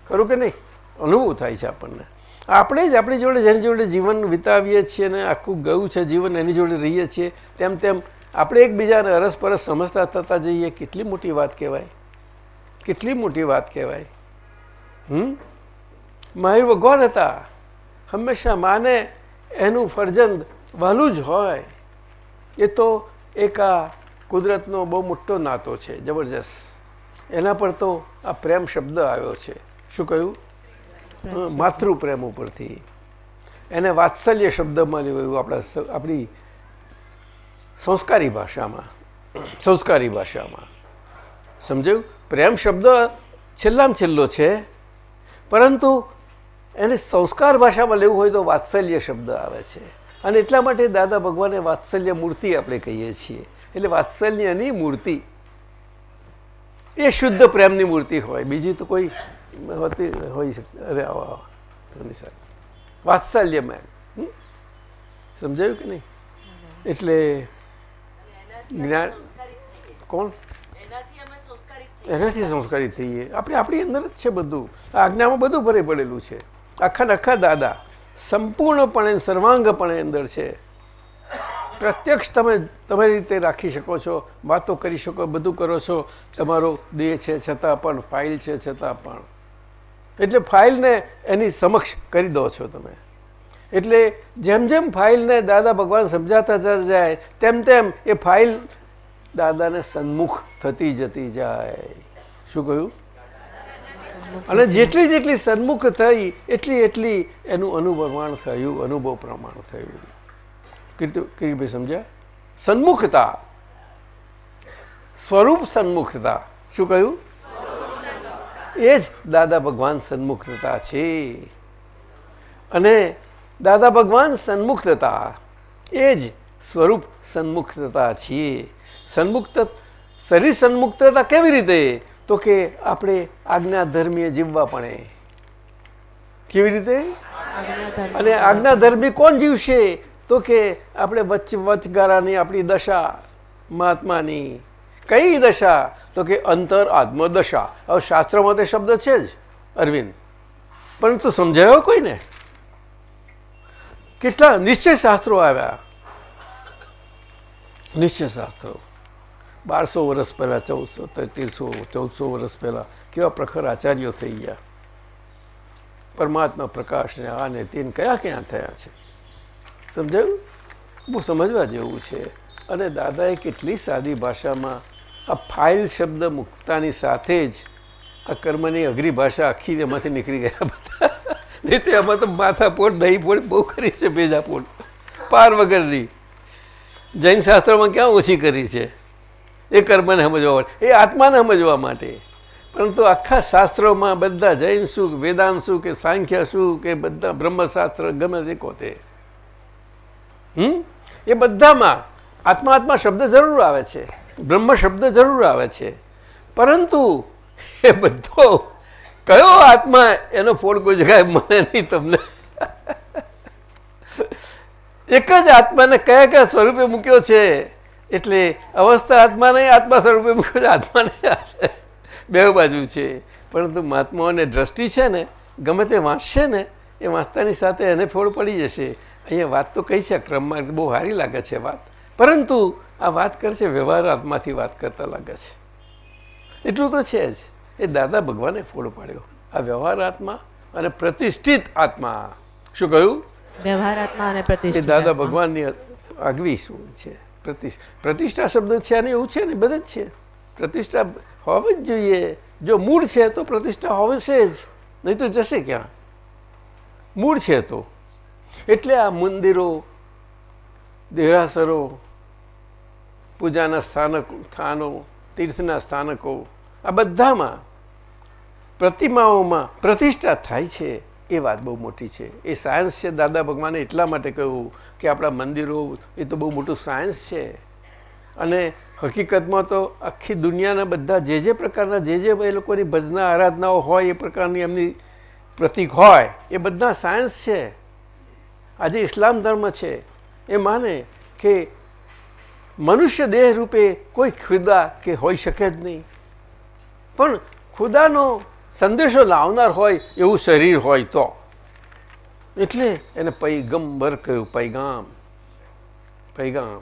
ખરું કે નહીં? અનુભવ થાય છે આપણને. આપણે જ આપણી જોડે જેની જોડે જીવન વિતાવીએ છીએ ને આખું ગયું છે જીવન, એની જોડે રહીએ છીએ, તેમ તેમ આપણે એકબીજાને અરસપરસ સમજતા થતા જઈએ. કેટલી મોટી વાત કહેવાય? કેટલી મોટી વાત કહેવાય? હમ? માહિર ભગવાન હતા. હંમેશા માને એનું ફરજંદ વહાલું જ હોય. એ તો એક આ કુદરતનો બહુ મોટો નાતો છે, જબરજસ્ત. એના પર તો આ પ્રેમ શબ્દ આવ્યો છે. શું કહ્યું? માતૃ પ્રેમ ઉપરથી. એને વાત્સલ્ય શબ્દમાં લેવું એવું આપણા આપણી સંસ્કારી ભાષામાં સંસ્કારી ભાષામાં. સમજાયું? પ્રેમ શબ્દ છેલ્લામાં છેલ્લો છે, પરંતુ એને સંસ્કાર ભાષામાં લેવું હોય તો વાત્સલ્ય શબ્દ આવે છે. અને એટલા માટે દાદા ભગવાને વાત્સલ્ય મૂર્તિ આપણે કહીએ છીએ. એટલે વાત્સલ્યની મૂર્તિ એ શુદ્ધ પ્રેમની મૂર્તિ હોય. બીજી તો કોઈ હોતી હોઈ શકે અરે, આવો આવો વાત્સલ્ય મેં હમ? સમજાયું કે નહીં? એટલે જ્ઞાન કોણ? એનાથી સંસ્કારી થઈએ. આપણે આપણી અંદર જ છે બધું. આ આજ્ઞામાં બધું ભરે પડેલું છે. આખા ને દાદા સંપૂર્ણપણે, સર્વાંગપણે અંદર છે. પ્રત્યક્ષ તમે તમારી રીતે રાખી શકો છો, વાતો કરી શકો, બધું કરો છો. તમારો દેહ છે છતાં પણ, ફાઇલ છે છતાં પણ. એટલે ફાઇલને એની સમક્ષ કરી દો છો તમે. એટલે જેમ જેમ ફાઇલને દાદા ભગવાન સમજાતા જાય, તેમ તેમ એ ફાઇલ દાદાને સન્મુખ થતી જતી જાય. શું કહ્યું? અને જેટલી જેટલી સન્મુખ થઈ, એટલી એટલી એનું અનુપ્રમાણ થયું, અનુભવ પ્રમાણ થયું. કિરીટભાઈ સમજ્યા? સન્મુખતા. સ્વરૂપ સન્મુખતા. શું કહ્યું? એ જ દાદા ભગવાન સન્મુક્તતા છે. અને દાદા ભગવાન સન્મુક્તતા એ જ સ્વરૂપ સન્મુક્તતા છીએ સન્મુક્ત, શરીર સન્મુક્તતા કેવી રીતે? તો કે આપણે આજ્ઞા ધર્મીએ જીવવા પડે. કેવી રીતે? અને આજ્ઞા ધર્મી કોણ જીવશે? તો કે આપણે વચ વચગારાની આપણી દશા, મહાત્માની. કઈ દશા? તો કે અંતર, આત્મદશા. હવે શાસ્ત્રમાં તે શબ્દ છે જ, અરવિંદ. પરંતુ સમજાયો કોઈને? કેટલા નિશ્ચય શાસ્ત્રો આવ્યા. નિશ્ચય શાસ્ત્રો. બારસો વર્ષ પહેલાં, ચૌદસો તેરસો, ચૌદસો વર્ષ પહેલાં કેવા પ્રખર આચાર્યો થઈ ગયા. પરમાત્મા પ્રકાશને આને તેને કયા ક્યાં થયા છે? સમજાયું? બહુ સમજવા જેવું છે. અને દાદાએ કેટલી સાદી ભાષામાં આ ફાઇલ શબ્દ મૂકતાની સાથે જ આ કર્મની અઘરી ભાષા આખી એમાંથી નીકળી ગયા બધા. નહીં એમાં તો માથાપોટ દહીં પોટ બહુ કરી છે, ભેજાપોટ. પાર વગરની. જૈન શાસ્ત્રોમાં ક્યાં ઓછી કરી છે? એ કર્મને સમજવા માટે, એ આત્માને સમજવા માટે. પરંતુ આખા શાસ્ત્રોમાં બધા જૈન શું, વેદાંત શું, કે સાંખ્ય શું, કે બધા બ્રહ્મશાસ્ત્ર ગમે તે કોતે હમ? એ બધામાં આત્મા આત્મા શબ્દ જરૂર આવે છે. બ્રહ્મ શબ્દ જરૂર આવે છે. પરંતુ એ બધો કયો આત્મા એનો ફોડ કોઈ મને નહીં તમને? એક જ આત્માને કયા કયા સ્વરૂપે મૂક્યો છે? એટલે અવસ્થા આત્મા નહીં આત્મા સ્વરૂપે મૂક્યો છે આત્મા. બે બાજુ છે. પરંતુ મહાત્માઓને દ્રષ્ટિ છે ને, ગમે તે વાંચશે ને, એ વાંચતાની સાથે એને ફોડ પડી જશે. અહીંયા વાત તો કઈ છે ક્રમમાં બહુ સારી લાગે છે વાત. પરંતુ આ વાત કરશે વ્યવહાર આત્માથી વાત કરતા લાગે છે. એટલું તો છે જ. એ દાદા ભગવાને ફોડ પાડ્યો. આ વ્યવહાર આત્મા અને પ્રતિષ્ઠિત આત્મા. શું કહ્યું? અને પ્રતિષ્ઠિત દાદા ભગવાનની આગવી શું છે? પ્રતિષ્ઠા પ્રતિષ્ઠા શબ્દ છે અને એવું છે ને બધે જ છે. પ્રતિષ્ઠા હોવી જ જોઈએ. જો મૂળ છે તો પ્રતિષ્ઠા હોવી છે જ. નહીં તો જશે ક્યાં? મૂળ છે તો. એટલે આ મંદિરો દેરાસરો પૂજાના સ્થાનક, સ્થાનો, તીર્થના સ્થાનકો, આ બધામાં પ્રતિમાઓમાં પ્રતિષ્ઠા થાય છે, એ વાત બહુ મોટી છે. એ સાયન્સ છે. દાદા ભગવાને એટલા માટે કહ્યું કે આપણા મંદિરો, એ તો બહુ મોટું સાયન્સ છે. અને હકીકતમાં તો આખી દુનિયાના બધા જે જે પ્રકારના, જે જે એ લોકોની ભજના, આરાધનાઓ હોય, એ પ્રકારની એમની પ્રતિક હોય, એ બધા સાયન્સ છે. આજે ઇસ્લામ ધર્મ છે. એ માને કે મનુષ્ય દેહ રૂપે કોઈ ખુદા કે હોઈ શકે જ નહીં. પણ ખુદાનો સંદેશો લાવનાર હોય એવું શરીર હોય તો. એટલે એને પૈગંબર કહ્યું, પૈગામ પૈગામ.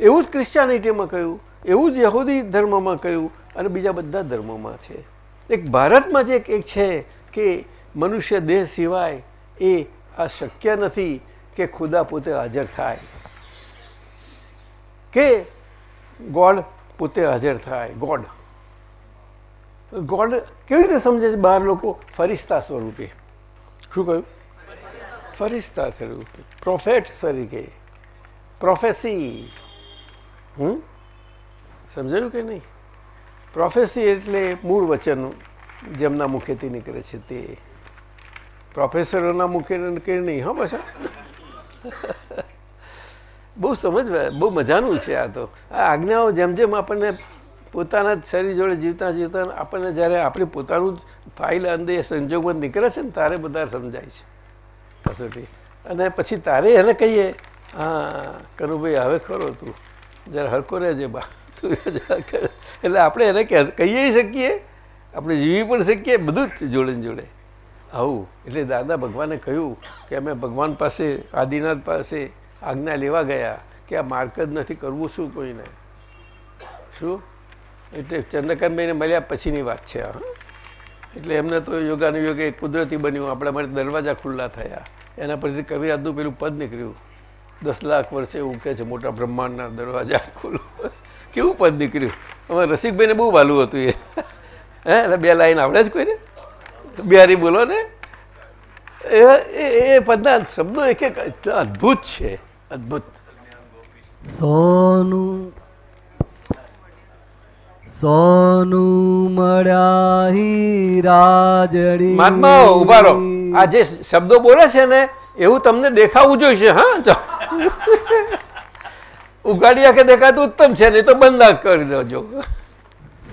એવું જ ક્રિશ્ચિયાનિટીમાં કહ્યું, એવું જ યહૂદી ધર્મમાં કહ્યું અને બીજા બધા ધર્મોમાં છે. એક ભારતમાં જે એક છે કે મનુષ્ય દેહ સિવાય એ આ શક્ય નથી કે ખુદા પોતે હાજર થાય. કે ગોડ પોતે હાજર થાય, ગોડ. ગોડ કેવી રીતે સમજે છે બહાર લોકો? ફરિસ્તા સ્વરૂપે. શું કહ્યું? ફરિસ્તા સ્વરૂપે. પ્રોફેટ તરીકે. પ્રોફેસી. હમ? સમજાયું કે નહીં? પ્રોફેસી એટલે મૂળ વચન જેમના મુખેથી નીકળે છે તે. પ્રોફેસરોના મુખે કે નહીં? હા, પાછા. બહુ સમજવા, બહુ મજાનું છે આ તો. આ આજ્ઞાઓ જેમ જેમ આપણને પોતાના જ શરીર જોડે જીવતા જીવતા આપણને જ્યારે આપણે પોતાનું ફાઇલ અંદર એ સંજોગમાં નીકળે છે ને, તારે બધા સમજાય છે. કસોટી. અને પછી તારે એને કહીએ, હા, કનુભાઈ, હવે ખરો તું. જરા હરકો રહેજે બા. તું એટલે આપણે એને કહે- કહીએ શકીએ, આપણે જીવી પણ શકીએ, બધું જ જોડે જોડે. આવું. એટલે દાદા ભગવાને કહ્યું કે અમે ભગવાન પાસે, આદિનાથ પાસે આજ્ઞા લેવા ગયા કે આ માર્ક જ નથી કરવું, શું કોઈને? શું? એટલે ચંદ્રકાંતભાઈને મળ્યા પછીની વાત છે આ એટલે એમને તો યોગાનુયોગ એ કુદરતી બન્યું. આપણા માટે દરવાજા ખુલ્લા થયા. એના પરથી કવિરાજનું પેલું પદ નીકળ્યું. દસ લાખ વર્ષે એવું કહે છે, મોટા બ્રહ્માંડના દરવાજા ખુલ્લું. કેવું પદ નીકળ્યું? અમારે રસિકભાઈને બહુ વાલું હતું એ. હે, એટલે બે લાઈન આવડે જ કોઈને? બિહારી બોલો ને. એ- એ પદના શબ્દો એક એક એટલા અદ્ભુત છે. અદ્ભુત. સોનું સોનું મળ્યા હીરાજડી મહાત્મા ઊભા રહો. આ જે શબ્દો બોલે છે ને એવું તમને દેખાવું જોઈશે હા. ઉગાડી કે દેખાતું ઉત્તમ છે નહીં તો બંધ કરી દેજો.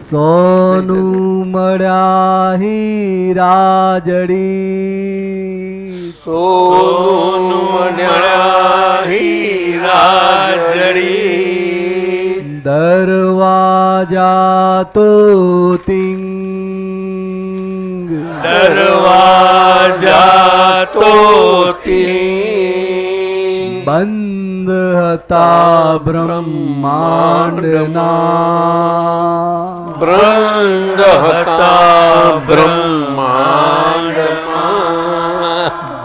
સોનું મળ્યા હીરાજડી સોનું હીરા જડી દરવાજા તો તિંગ. દરવાજા તો બંધ હતા બ્રહ્માંડના. બ્રંદ હતા બ્રહ્માંડમાં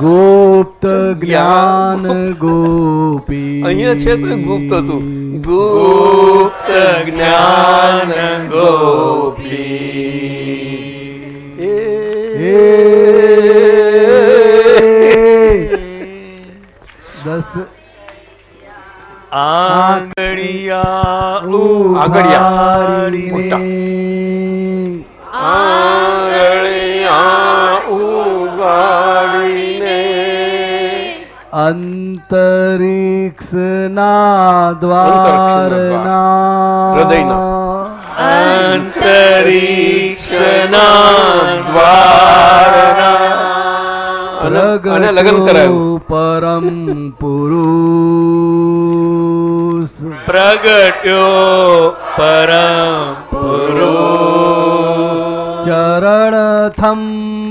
ગુપ્ત જ્ઞાન ગોપી. અહીંયા છે તો ગુપ્ત હતું. ગુપ્ત જ્ઞાન ગોપી. એ. દસ. આંગળિયા આગળિયા. આંગળીયા અંતરિક્ષના દ્વારના હૃદયના. અંતરિક્ષના દ્વારના અને- અને લગ્ન કરાયું. પરમ પુરુષ પ્રગટ્યો પરમ પુરુષ ચરણ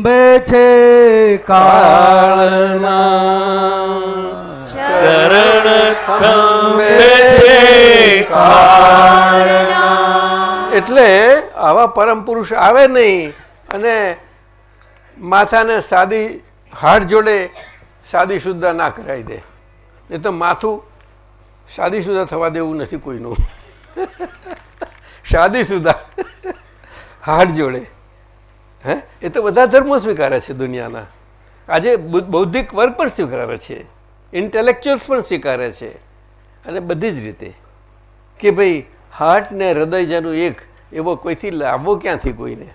થંભે છે કાળના. ચરણ ખંભે છે એટલે આવા પરમ પુરુષ આવે નહીં અને માથાને સાદી હાથ જોડે સાદી શુદ્ધા ના કરાવી દે. એ તો માથું સાદી સુધા થવા દેવું નથી કોઈનું. *laughs* સાદી સુધા હાથ જોડે. હે? એ તો બધા ધર્મો સ્વીકારે છે દુનિયાના. આજે બૌદ્ધિક વર્ગ પણ સ્વીકારે છે. ઇન્ટેલેક્ચ્યુઅલ્સ પણ સ્વીકારે છે. અને બધી જ રીતે. કે ભાઈ હાર્ટ ને હૃદય જેનું એક એવો કોઈથી લાવવો ક્યાંથી કોઈને?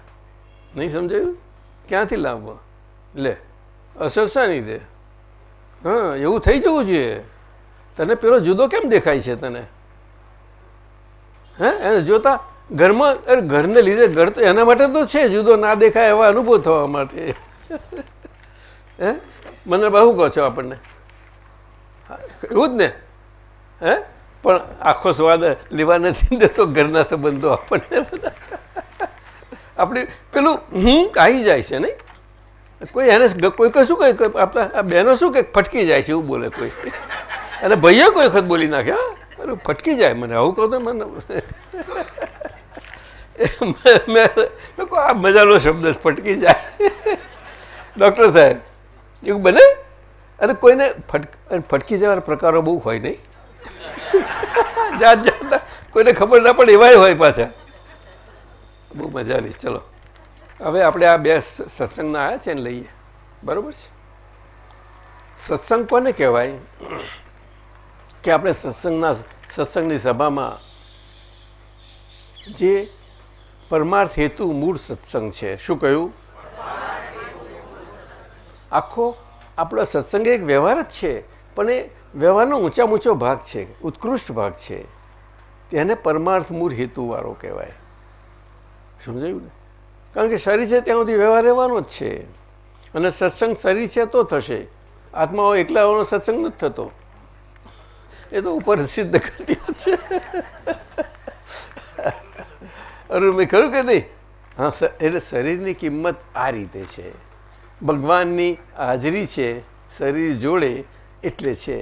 નહીં સમજાયું? ક્યાંથી લાવવો? લે અસર શાની તે હા, એવું થઈ જવું જોઈએ. તને પેલો જુદો કેમ દેખાય છે તને? હે? એને જોતા ઘરમાં, અરે ઘરને લીધે ઘર તો એના માટે તો છે, જુદો ના દેખાય એવા અનુભવ થવા માટે. હે? મને બહુ કહો છો આપણને? એવું જ ને? હે? પણ આખો સ્વાદ લેવા નથી દેતો ઘરના સંબંધો આપણને બધા. આપણે પેલું હું આવી જાય છે, નહીં? કોઈ એને કોઈ કશું કોઈ આપણા, આ બહેનો શું કંઈક ફટકી જાય છે, એવું બોલે કોઈ. અને ભાઈએ કોઈ વખત બોલી નાખે, હા, અરે ફટકી જાય મને, આવું કહો તો મને. મેં કહું, આ મજાનો શબ્દ ફટકી જાય. ડૉક્ટર સાહેબ એવું બને? અને કોઈને ફટ ફટકી જવાના પ્રકારો બહુ હોય નહીં. જાત જાતના કોઈને ખબર ના પડે એવાય હોય પાછા. બહુ મજા આવી ચલો. હવે આપણે આ બે સત્સંગના આવ્યા છે ને લઈએ. બરોબર છે? સત્સંગ કોને કહેવાય? કે આપણે સત્સંગના સત્સંગની સભામાં જે પરમાર્થ હેતુ મૂળ સત્સંગ છે. શું કહ્યું? આખો આપણો સત્સંગ એક વ્યવહાર જ છે, પણ એ વ્યવહારનો ઊંચા ઊંચો ભાગ છે, ઉત્કૃષ્ટ ભાગ છે. તેને પરમાર્થ મૂળ હેતુવાળો કહેવાય. સમજાયું ને? કારણ કે શરીર છે ત્યાં સુધી વ્યવહાર રહેવાનો જ છે. અને સત્સંગ શરીર છે તો થશે. આત્માઓ એકલાઓનો સત્સંગ નથી થતો. એ તો ઉપર સિદ્ધ કરતી છે. અરુણ ખરું કે નહીં? હા એટલે શરીરની કિંમત આ રીતે છે. ભગવાનની હાજરી છે, શરીર જોડે એટલે છે.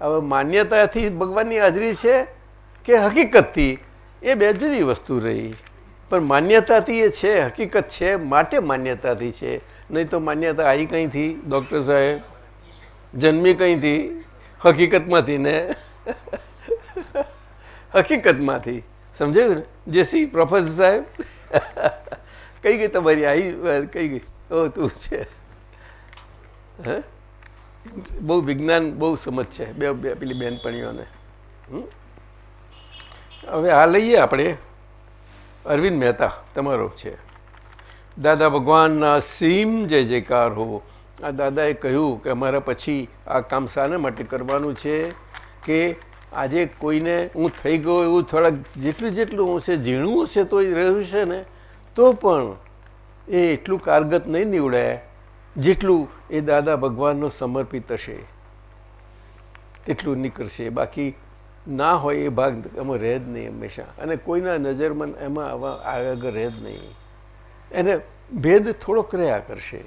હવે માન્યતાથી ભગવાનની હાજરી છે કે હકીકતથી? એ બે જુદી વસ્તુ રહી. પણ માન્યતાથી એ છે, હકીકત છે, માટે માન્યતાથી છે. નહીં તો માન્યતા આવી કંઈથી? ડૉક્ટર સાહેબ, જન્મી કંઈથી? હકીકતમાંથી ને? હકીકતમાંથી. સમજાયું ને? જે સી પ્રોફેસર સાહેબ. કઈ ગઈ તમારી આવી કઈ ગઈ? ઓ, તું છે. હે? બહુ વિજ્ઞાન, બહુ સમજ છે. બે બે, પેલી બેનપણીઓને. હમ? હવે આ લઈએ આપણે. અરવિંદ મહેતા, તમારો છે. દાદા ભગવાનના સીમ જે જયકાર હો. આ દાદાએ કહ્યું કે અમારા પછી આ કામ શાના માટે કરવાનું છે કે આજે કોઈને હું થઈ ગયો એવું થોડાક જેટલું જેટલું હશે ઝીણું હશે તો એ રહ્યું છે ને, તો પણ એ એટલું કારગત નહીં નીવડે જેટલું એ દાદા ભગવાનનો સમર્પિત હશે. તેટલું નીકળશે. બાકી ના હોય એ ભાગ એમાં રહે જ નહીં હંમેશા. અને કોઈના નજરમાં એમાં આવા આગળ રહે જ નહીં. એને ભેદ થોડોક રહ્યા કરશે.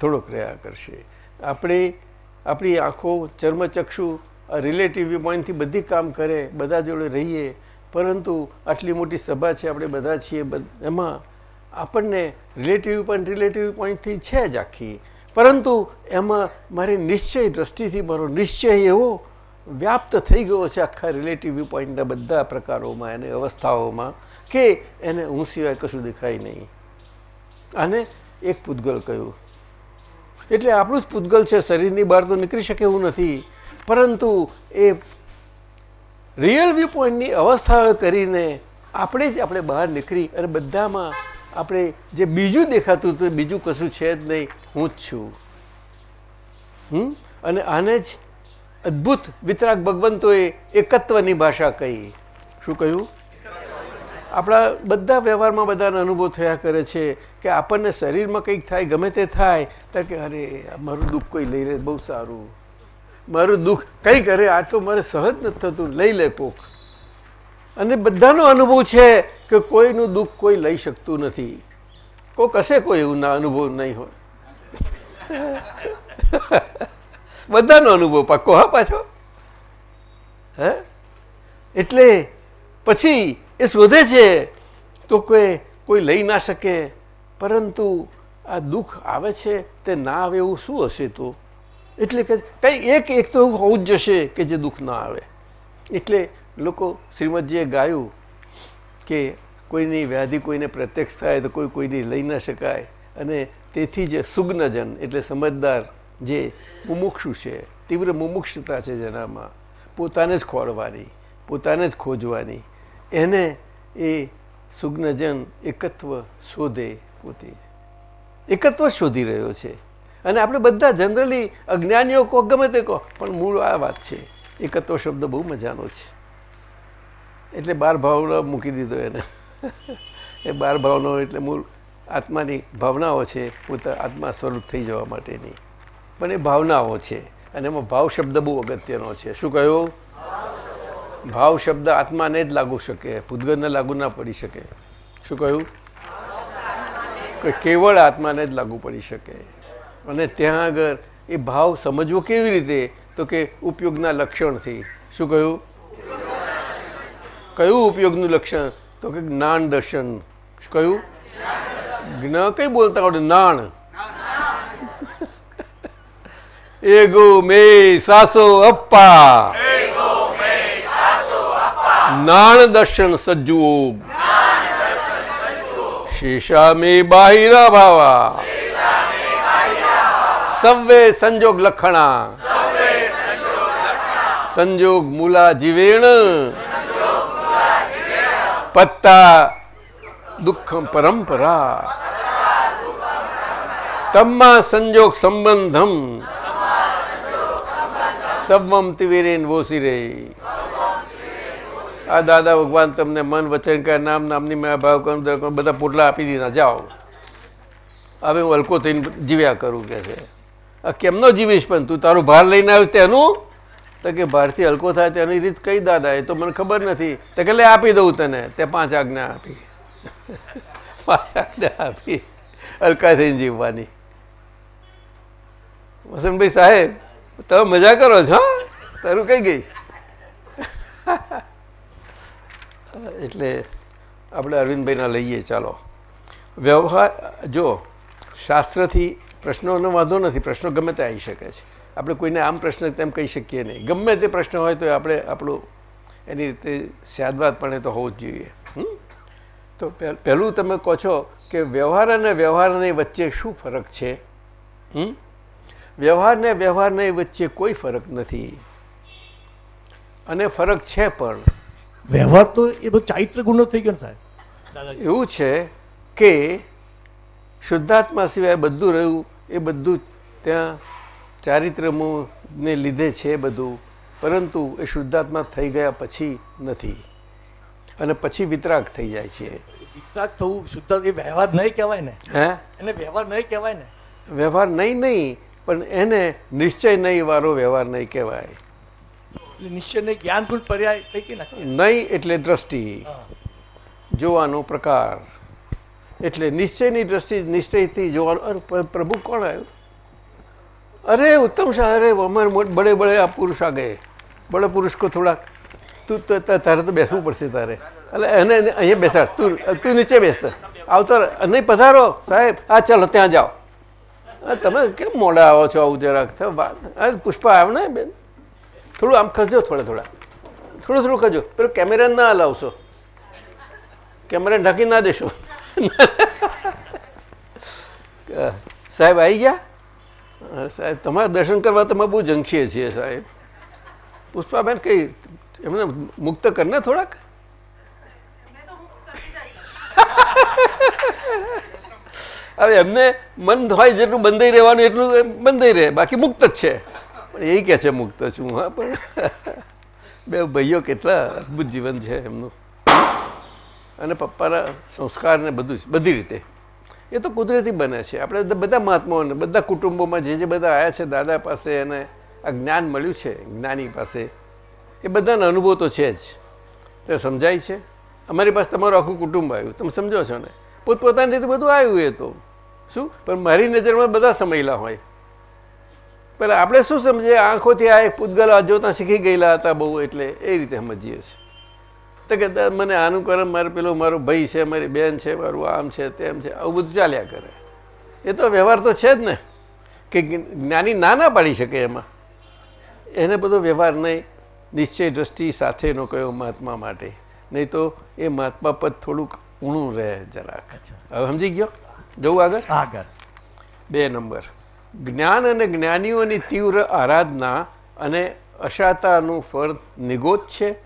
થોડોક રહ્યા કરશે. આપણે, આપણી આંખો ચર્મચક્ષુ રિલેટિવ વ્યૂ પોઈન્ટથી બધી કામ કરે, બધા જોડે રહીએ. પરંતુ આટલી મોટી સભા છે આપણે બધા છીએ એમાં આપણને રિલેટિવ પોઈન્ટ રિલેટિવ પોઈન્ટથી છે જ આખી. પરંતુ એમાં મારી નિશ્ચય દ્રષ્ટિથી મારો નિશ્ચય એવો વ્યાપ્ત થઈ ગયો છે આખા રિલેટિવ પોઈન્ટના બધા પ્રકારોમાં અને અવસ્થાઓમાં, કે એને હું સિવાય કશું દેખાય નહીં. આને એક પૂતગલ કહ્યું. એટલે આપણું જ પૂતગલ છે, શરીરની બહાર તો નીકળી શકે એવું નથી. પરંતુ એ રિયલ વ્યૂ પોઈન્ટની અવસ્થાઓ કરીને આપણે જ આપણે બહાર નીકળી અને બધામાં આપણે જે બીજું દેખાતું હતું, બીજું કશું છે જ નહીં, હું જ છું. હમ? અને આને જ અદ્ભુત વિતરાગ ભગવંતોએ એકત્વની ભાષા કહી. શું કહ્યું? આપણા બધા વ્યવહારમાં બધાને અનુભવ થયા કરે છે કે આપણને શરીરમાં કંઈક થાય, ગમે તે થાય, ત્યારે કે અરે મારું દુઃખ કોઈ લઈ લે, બહુ સારું. મારું દુઃખ કંઈ કરે, આ તો મારે સહજ નથી થતું. લઈ લે કોક. અને બધાનો અનુભવ છે કે કોઈનું દુઃખ કોઈ લઈ શકતું નથી. કોક હશે કોઈ એવું અનુભવ નહીં હોય. *laughs* બધાનો અનુભવ પાક્કો, હા, પાછો? હે? એટલે પછી એ શોધે છે તો કોઈ કોઈ લઈ ના શકે. પરંતુ આ દુઃખ આવે છે તે ના આવે એવું શું હશે તો? એટલે કે કંઈ એક એક તો હોવું જ જશે કે જે દુઃખ ના આવે. એટલે લોકો શ્રીમદજીએ ગાયું કે કોઈની વ્યાધિ કોઈને પ્રત્યક્ષ થાય તો કોઈ કોઈની લઈ ન શકાય અને તેથી જે સુગ્નજન એટલે સમજદાર જે મુમુક્ષુ છે, તીવ્ર મુમુક્ષતા છે જેનામાં, પોતાને જ ખોળવાની, પોતાને જ ખોજવાની, એને એ સુગ્નજન એકત્વ શોધે પોતે. એકત્વ શોધી રહ્યો છે. અને આપણે બધા જનરલી અજ્ઞાનીઓ કહો, ગમે તે કહો, પણ મૂળ આ વાત છે એકત્વ શબ્દ બહુ મજાનો છે. એટલે બાર ભાવનો મૂકી દીધો એને. એ બાર ભાવનો એટલે મૂળ આત્માની ભાવનાઓ છે, પોતા આત્મા સ્વરૂપ થઈ જવા માટેની. પણ એ ભાવનાઓ છે, અને એમાં ભાવ શબ્દ બહુ અગત્યનો છે. શું કહ્યું? ભાવ શબ્દ આત્માને જ લાગુ શકે પૂતગલને લાગુ ના પડી શકે. શું કહ્યું? કેવળ આત્માને જ લાગુ પડી શકે. અને ત્યાં આગળ એ ભાવ સમજવો કેવી રીતે? તો કે ઉપયોગના લક્ષણથી. શું કહ્યું? કયું ઉપયોગનું લક્ષણ? તો કે જ્ઞાન દર્શન. શું કહ્યું? જ્ઞ કઈ બોલતા આવડે? નાણ. એગો મે સાસો અપ્પા. નાણ દર્શન સજ્જુ શેષા મે બાહિરા ભાવા. સવ્વે સંજોગ લખણા. સંજોગ મૂલા જીવેણ. પત્તા દુઃખમ પરંપરા. તમ્મા સંજોગ સંબંધમ. સવમ તિવેરેન વોસિરે. આ દાદા ભગવાન તમને મન વચન કે નામ નામની મેં ભાવ કર્મ બધા પોટલા આપી દીધા. જાઓ. હવે હું હલકો થઈને જીવ્યા કરું કે છે. કેમનો જીવીશ પણ? તું તારું ભાર લઈને આવ્યું તેનું? તો કે ભારથી હલકો થાય તેની રીત કઈ દાદા એ તો મને ખબર નથી. તો કે લે આપી દઉં તને. તે પાંચ આજ્ઞા આપી. *laughs* પાંચ આજ્ઞા આપી. હલકા થઈને જીવવાની. વસંતભાઈ સાહેબ, તમે મજા કરો છો તારું કઈ ગઈ? *laughs* એટલે આપણે અરવિંદભાઈના લઈએ, ચાલો. વ્યવહાર, જો, શાસ્ત્રથી પ્રશ્નોનો વાંધો નથી પ્રશ્નો ગમે તે આવી શકે છે. આપણે કોઈને આમ પ્રશ્ન તેમ કહી શકીએ નહીં. ગમે તે પ્રશ્ન હોય તો આપણે આપણું એની રીતે સ્યાદવાદપણે તો હોવું જ જોઈએ? તો પહે- પહેલું તમે કહો છો કે વ્યવહાર અને વ્યવહારની વચ્ચે શું ફરક છે? હમ? વ્યવહાર ને વ્યવહારની વચ્ચે કોઈ ફરક નથી. અને ફરક છે પણ. વ્યવહાર તો એ બધું ચારિત્ર ગુણો થઈ ગયો સાહેબ. એવું છે કે શુદ્ધાત્મા સિવાય બધું રહ્યું એ બધું ત્યાં ચારિત્રમોને લીધે છે બધું. પરંતુ એ શુદ્ધાત્મા થઈ ગયા પછી નથી. અને પછી વિતરાગ થઈ જાય છે. વિતરાગ થવું શુદ્ધ એ વ્યવહાર નહીં કહેવાય ને. હે? એને વ્યવહાર નહીં કહેવાય ને. વ્યવહાર નહીં નહીં પણ એને નિશ્ચય નહીં વાળો વ્યવહાર નહીં કહેવાય. નિશ્ચય જ્ઞાન ગુણ પર્યાય નહીં એટલે દ્રષ્ટિ. જોવાનો પ્રકાર. એટલે નિશ્ચયની દ્રષ્ટિ નિશ્ચયથી જોવાનું અરે પ્રભુ કોણ આવ્યું? અરે, ઉત્તમ શાહ, અરે, અમર બડે બડે આ પુરુષ આ ગયે. બડે પુરુષ કો થોડાક. તું તો તારે તો બેસવું પડશે તારે. એટલે એને અહીંયા બેસાડ. તું તું નીચે બેસતો આવતો નહીં પધારો. સાહેબ, આ ચાલો, ત્યાં જાઓ. તમે કેમ મોડા આવો છો આવું જરાક? વાત પુષ્પા આવ ને, બેન? થોડું આમ ખસજો થોડા થોડા. થોડું થોડું ખજો પેલું કેમેરા ના હલાવશો. કેમેરા ઢાંકી ના દેશો. *laughs* સાહેબ આવી ગયા? સાહેબ તમારે દર્શન કરવા તમે બહુ જંખીએ છીએ સાહેબ. પુષ્પાબેન કઈ એમને મુક્ત કરને થોડાક? *laughs* હવે એમને મન હોય જેટલું બંધાઈ રહેવાનું એટલું બંધાઈ રહે. બાકી મુક્ત જ છે. પણ એ કહે છે મુક્ત છું હા પણ *laughs* બે ભાઈઓ કેટલા અદ્ભુત જીવન છે એમનું. અને પપ્પાના સંસ્કાર ને બધું જ, બધી રીતે. એ તો કુદરતી બને છે. આપણે બધા મહાત્માઓને, બધા કુટુંબોમાં જે જે બધા આવ્યા છે, દાદા પાસે અને આ જ્ઞાન મળ્યું છે, જ્ઞાની પાસે, એ બધાના અનુભવ તો છે જ. તે સમજાય છે? અમારી પાસે તમારું આખું કુટુંબ આવ્યું. તમે સમજો છો ને? પોતપોતાની રીતે બધું આવ્યું એ તો. શું? પણ મારી નજરમાં બધા સમયેલા હોય. પણ આપણે શું સમજીએ? આંખોથી આ એક પૂતગલ જોતા શીખી ગયેલા હતા બહુ એટલે એ રીતે સમજીએ છીએ. તો કે મને આનું કરે મારે પેલો મારો ભાઈ છે મારી બેન છે મારું આમ છે તેમ છે. આવું બધું ચાલ્યા કરે. એ તો વ્યવહાર તો છે જ ને કે જ્ઞાની ના ના પાડી શકે એમાં. એને બધો વ્યવહાર નહીં નિશ્ચય દ્રષ્ટિ સાથેનો કયો મહાત્મા માટે. નહીં તો એ મહાત્મા પદ થોડુંક ઊણું રહે જરાક. હવે સમજી ગયો? જવું આગળ? આગળ. બે નંબર. જ્ઞાન અને જ્ઞાનીઓની તીવ્ર આરાધના અને અશાતાનું ફળ નિગોત છે?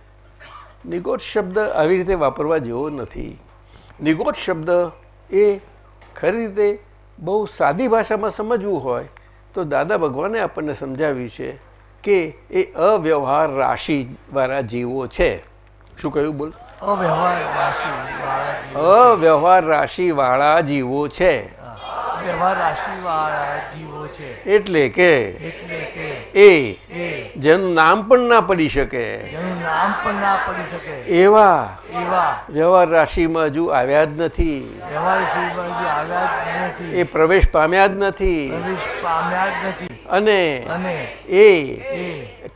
નિગોટ શબ્દ આવી રીતે વાપરવા જેવો નથી. નિગોટ શબ્દ એ ખરી રીતે બહુ સાદી ભાષામાં સમજવું હોય તો દાદા ભગવાને આપણને સમજાવ્યું છે કે એ અવ્યવહાર રાશિવાળા જીવો છે. શું કહ્યું બોલ? અવ્યવહાર રાશિ અવ્યવહાર રાશિવાળા જીવો છે. વ્યવહાર રાશિ જીવો છે એટલે કે એ જેનું નામ પણ ના પડી શકે. એવા વ્યવહાર રાશિમાં હજુ આવ્યા જ નથી. એ પ્રવેશ પામ્યા જ નથી. અને એ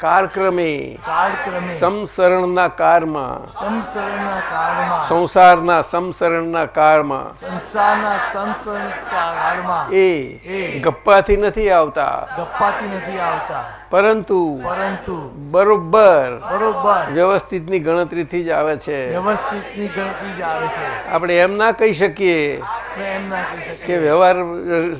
કાળક્રમે સમસરણના કારમાં સંસારના સમસરણના એ એ ગપ્પાથી નથી આવતા. ગપ્પાથી નથી આવતા. પરંતુ પરંતુ બરોબર બરોબર વ્યવસ્થિતની ગણતરીથી જ આવે છે. વ્યવસ્થિતની ગણતરી જ આવે છે. આપણે એમ ના કહી શકીએ એમ ના કહી કે વ્યવહાર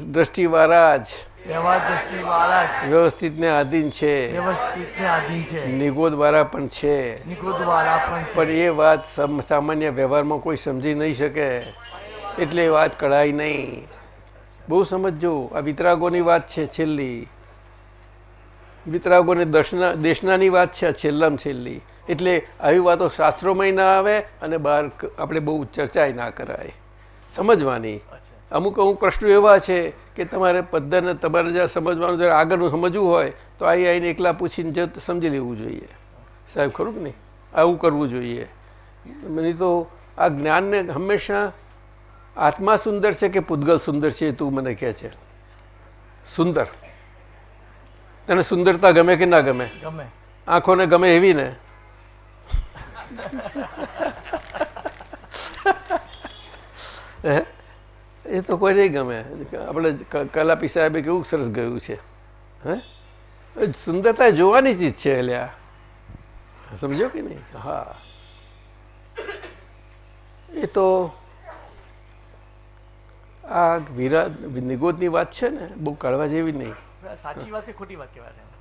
દ્રષ્ટિવાળા જ વ્યવહાર દ્રષ્ટિ વાળા જ. વ્યવસ્થિતને આધીન છે. વ્યવસ્થિતને આધીન છે. નિગોદવાળા પણ છે. પણ પણ એ વાત સામાન્ય વ્યવહારમાં કોઈ સમજી નહીં શકે. એટલે વાત કઢાય નહીં. બહુ સમજજો, આ વિતરાગોની વાત છે છેલ્લી. વિતરાગોને દર્શના, દેશનાની વાત છે, આ છેલ્લામાં છેલ્લી. એટલે આવી વાતો શાસ્ત્રોમાં ના આવે અને બહાર આપણે બહુ ચર્ચાય ના કરાય. સમજવાની. અમુક અમુક પ્રશ્નો એવા છે કે તમારે પદ્ધતિને તમારે જ્યાં સમજવાનું, જ્યારે આગળનું સમજવું હોય, તો આવી આવીને એકલા પૂછીને જ સમજી લેવું જોઈએ. સાહેબ ખરું કે નહીં? આવું કરવું જોઈએ. નહીં તો આ જ્ઞાનને હંમેશા આત્મા સુંદર છે કે પૂતગલ સુંદર છે એ તું મને કહે છે? સુંદર. તને સુંદરતા ગમે કે ના ગમે? ગમે. આંખોને ગમે એવી ને? એ તો કોઈ નહીં ગમે. આપણે કલાપી સાહેબે કેવું સરસ ગયું છે. હે? સુંદરતા જોવાની ચીજ છે અલ્યા સમજો કે નહીં? હા. એ તો આ વિરા નિગોદની વાત છે ને બહુ કાઢવા જેવી નહીં. સાચી વાત કે ખોટી વાત કહેવાય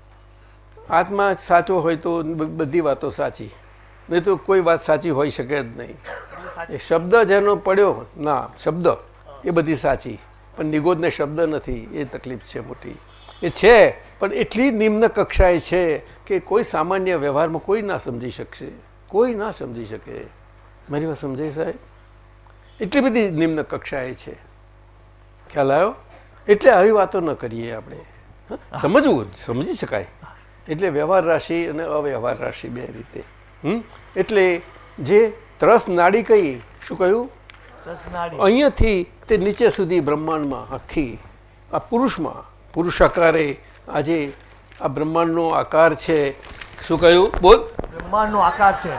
આત્મા સાચો હોય તો બધી વાતો સાચી. નહીં તો કોઈ વાત સાચી હોઈ શકે જ નહીં. એ શબ્દ જેનો પડ્યો ના શબ્દ એ બધી સાચી. પણ નિગોદને શબ્દ નથી એ તકલીફ છે મોટી. એ છે પણ એટલી નિમ્ન કક્ષાએ છે કે કોઈ સામાન્ય વ્યવહારમાં કોઈ ના સમજી શકશે. કોઈ ના સમજી શકે. મારી વાત સમજાય સાહેબ? એટલી બધી નિમ્ન કક્ષાએ છે. ખ્યાલ આવ્યો? એટલે આવી વાતો ન કરીએ આપણે? સમજવું સમજી શકાય. એટલે વ્યવહાર રાશિ અને અવ્યવહાર રાશિ બે રીતે. હમ? એટલે જે ત્રસ નાડી કઈ શું કહ્યું? અહીંયાથી તે નીચે સુધી બ્રહ્માંડમાં આખી આ પુરુષમાં પુરુષ આકારે આજે આ બ્રહ્માંડનો આકાર છે. શું કહ્યું? બોલ. બ્રહ્માંડનો આકાર છે.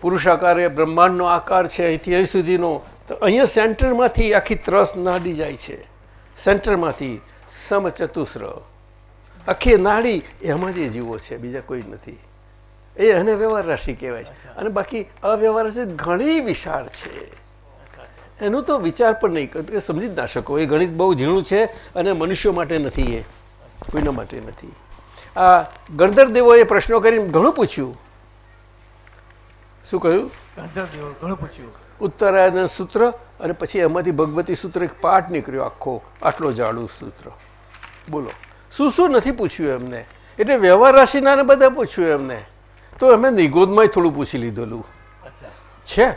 પુરુષ આકારે બ્રહ્માંડનો આકાર છે. અહીંથી અહીં સુધીનો તો અહીંયા સેન્ટરમાંથી આખી ત્રસ નાડી જાય છે. સેન્ટરમાંથી સમચતુસ્ર. આખી નાડી એમાં જ એ જીવો છે બીજા કોઈ નથી. એ એને વ્યવહાર રાશિ કહેવાય છે. અને બાકી અવ્યવહાર રાશિ ઘણી વિશાળ છે. એનું તો વિચાર પણ નહીં કરતો કે સમજી જ ના શકો. એ ગણિત બહુ ઝીણું છે અને મનુષ્યો માટે નથી એ. કોઈના માટે નથી. આ ગણધર દેવોએ પ્રશ્નો કરીને ઘણું પૂછ્યું. શું કહ્યું? ગંધર્વદેવો ઘણું પૂછ્યું. ઉત્તરાયણ સૂત્ર અને પછી એમાંથી ભગવતી સૂત્ર એક પાઠ નીકળ્યો આખો આટલો જાડું સૂત્ર. બોલો. શું શું નથી પૂછ્યું એમને? એટલે વ્યવહાર રાશિના ને બધા પૂછ્યું એમને. તો અમે નિગોદમાંય થોડું પૂછી લીધેલું. અચ્છા. છે.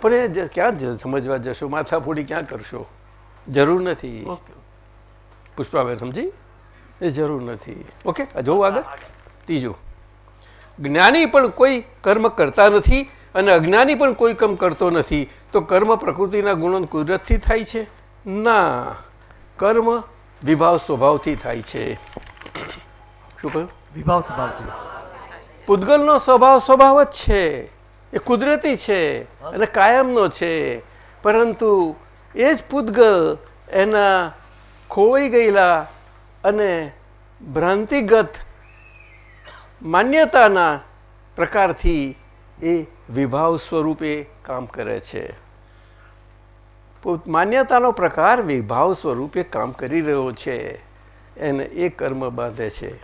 પણ એ ક્યાં સમજવા જશો? માથાફોડી ક્યાં કરશો? જરૂર નથી. પુષ્પાબેન સમજી? એ જરૂર નથી. ઓકે આ જોવું આગળ. ત્રીજું. જ્ઞાની પણ કોઈ કર્મ કરતા નથી અને અજ્ઞાની પણ કોઈ કામ કરતો નથી તો કર્મ પ્રકૃતિના ગુણો કુદરતથી થાય છે? ના કર્મ વિભાવ સ્વભાવથી થાય છે. શું કહ્યું? વિભાવ સ્વભાવથી. પૂતગલનો સ્વભાવ સ્વભાવ જ છે. એ કુદરતી છે અને કાયમનો છે. પરંતુ એ જ પૂતગલ એના ખોવાઈ ગયેલા અને ભ્રાંતિગત માન્યતાના પ્રકારથી એ વિભાવ સ્વરૂપે કામ કરે છે. માન્યતાનો પ્રકાર વિભાવ સ્વરૂપે કામ કરી રહ્યો છે. એને એ કર્મ બાંધે છે.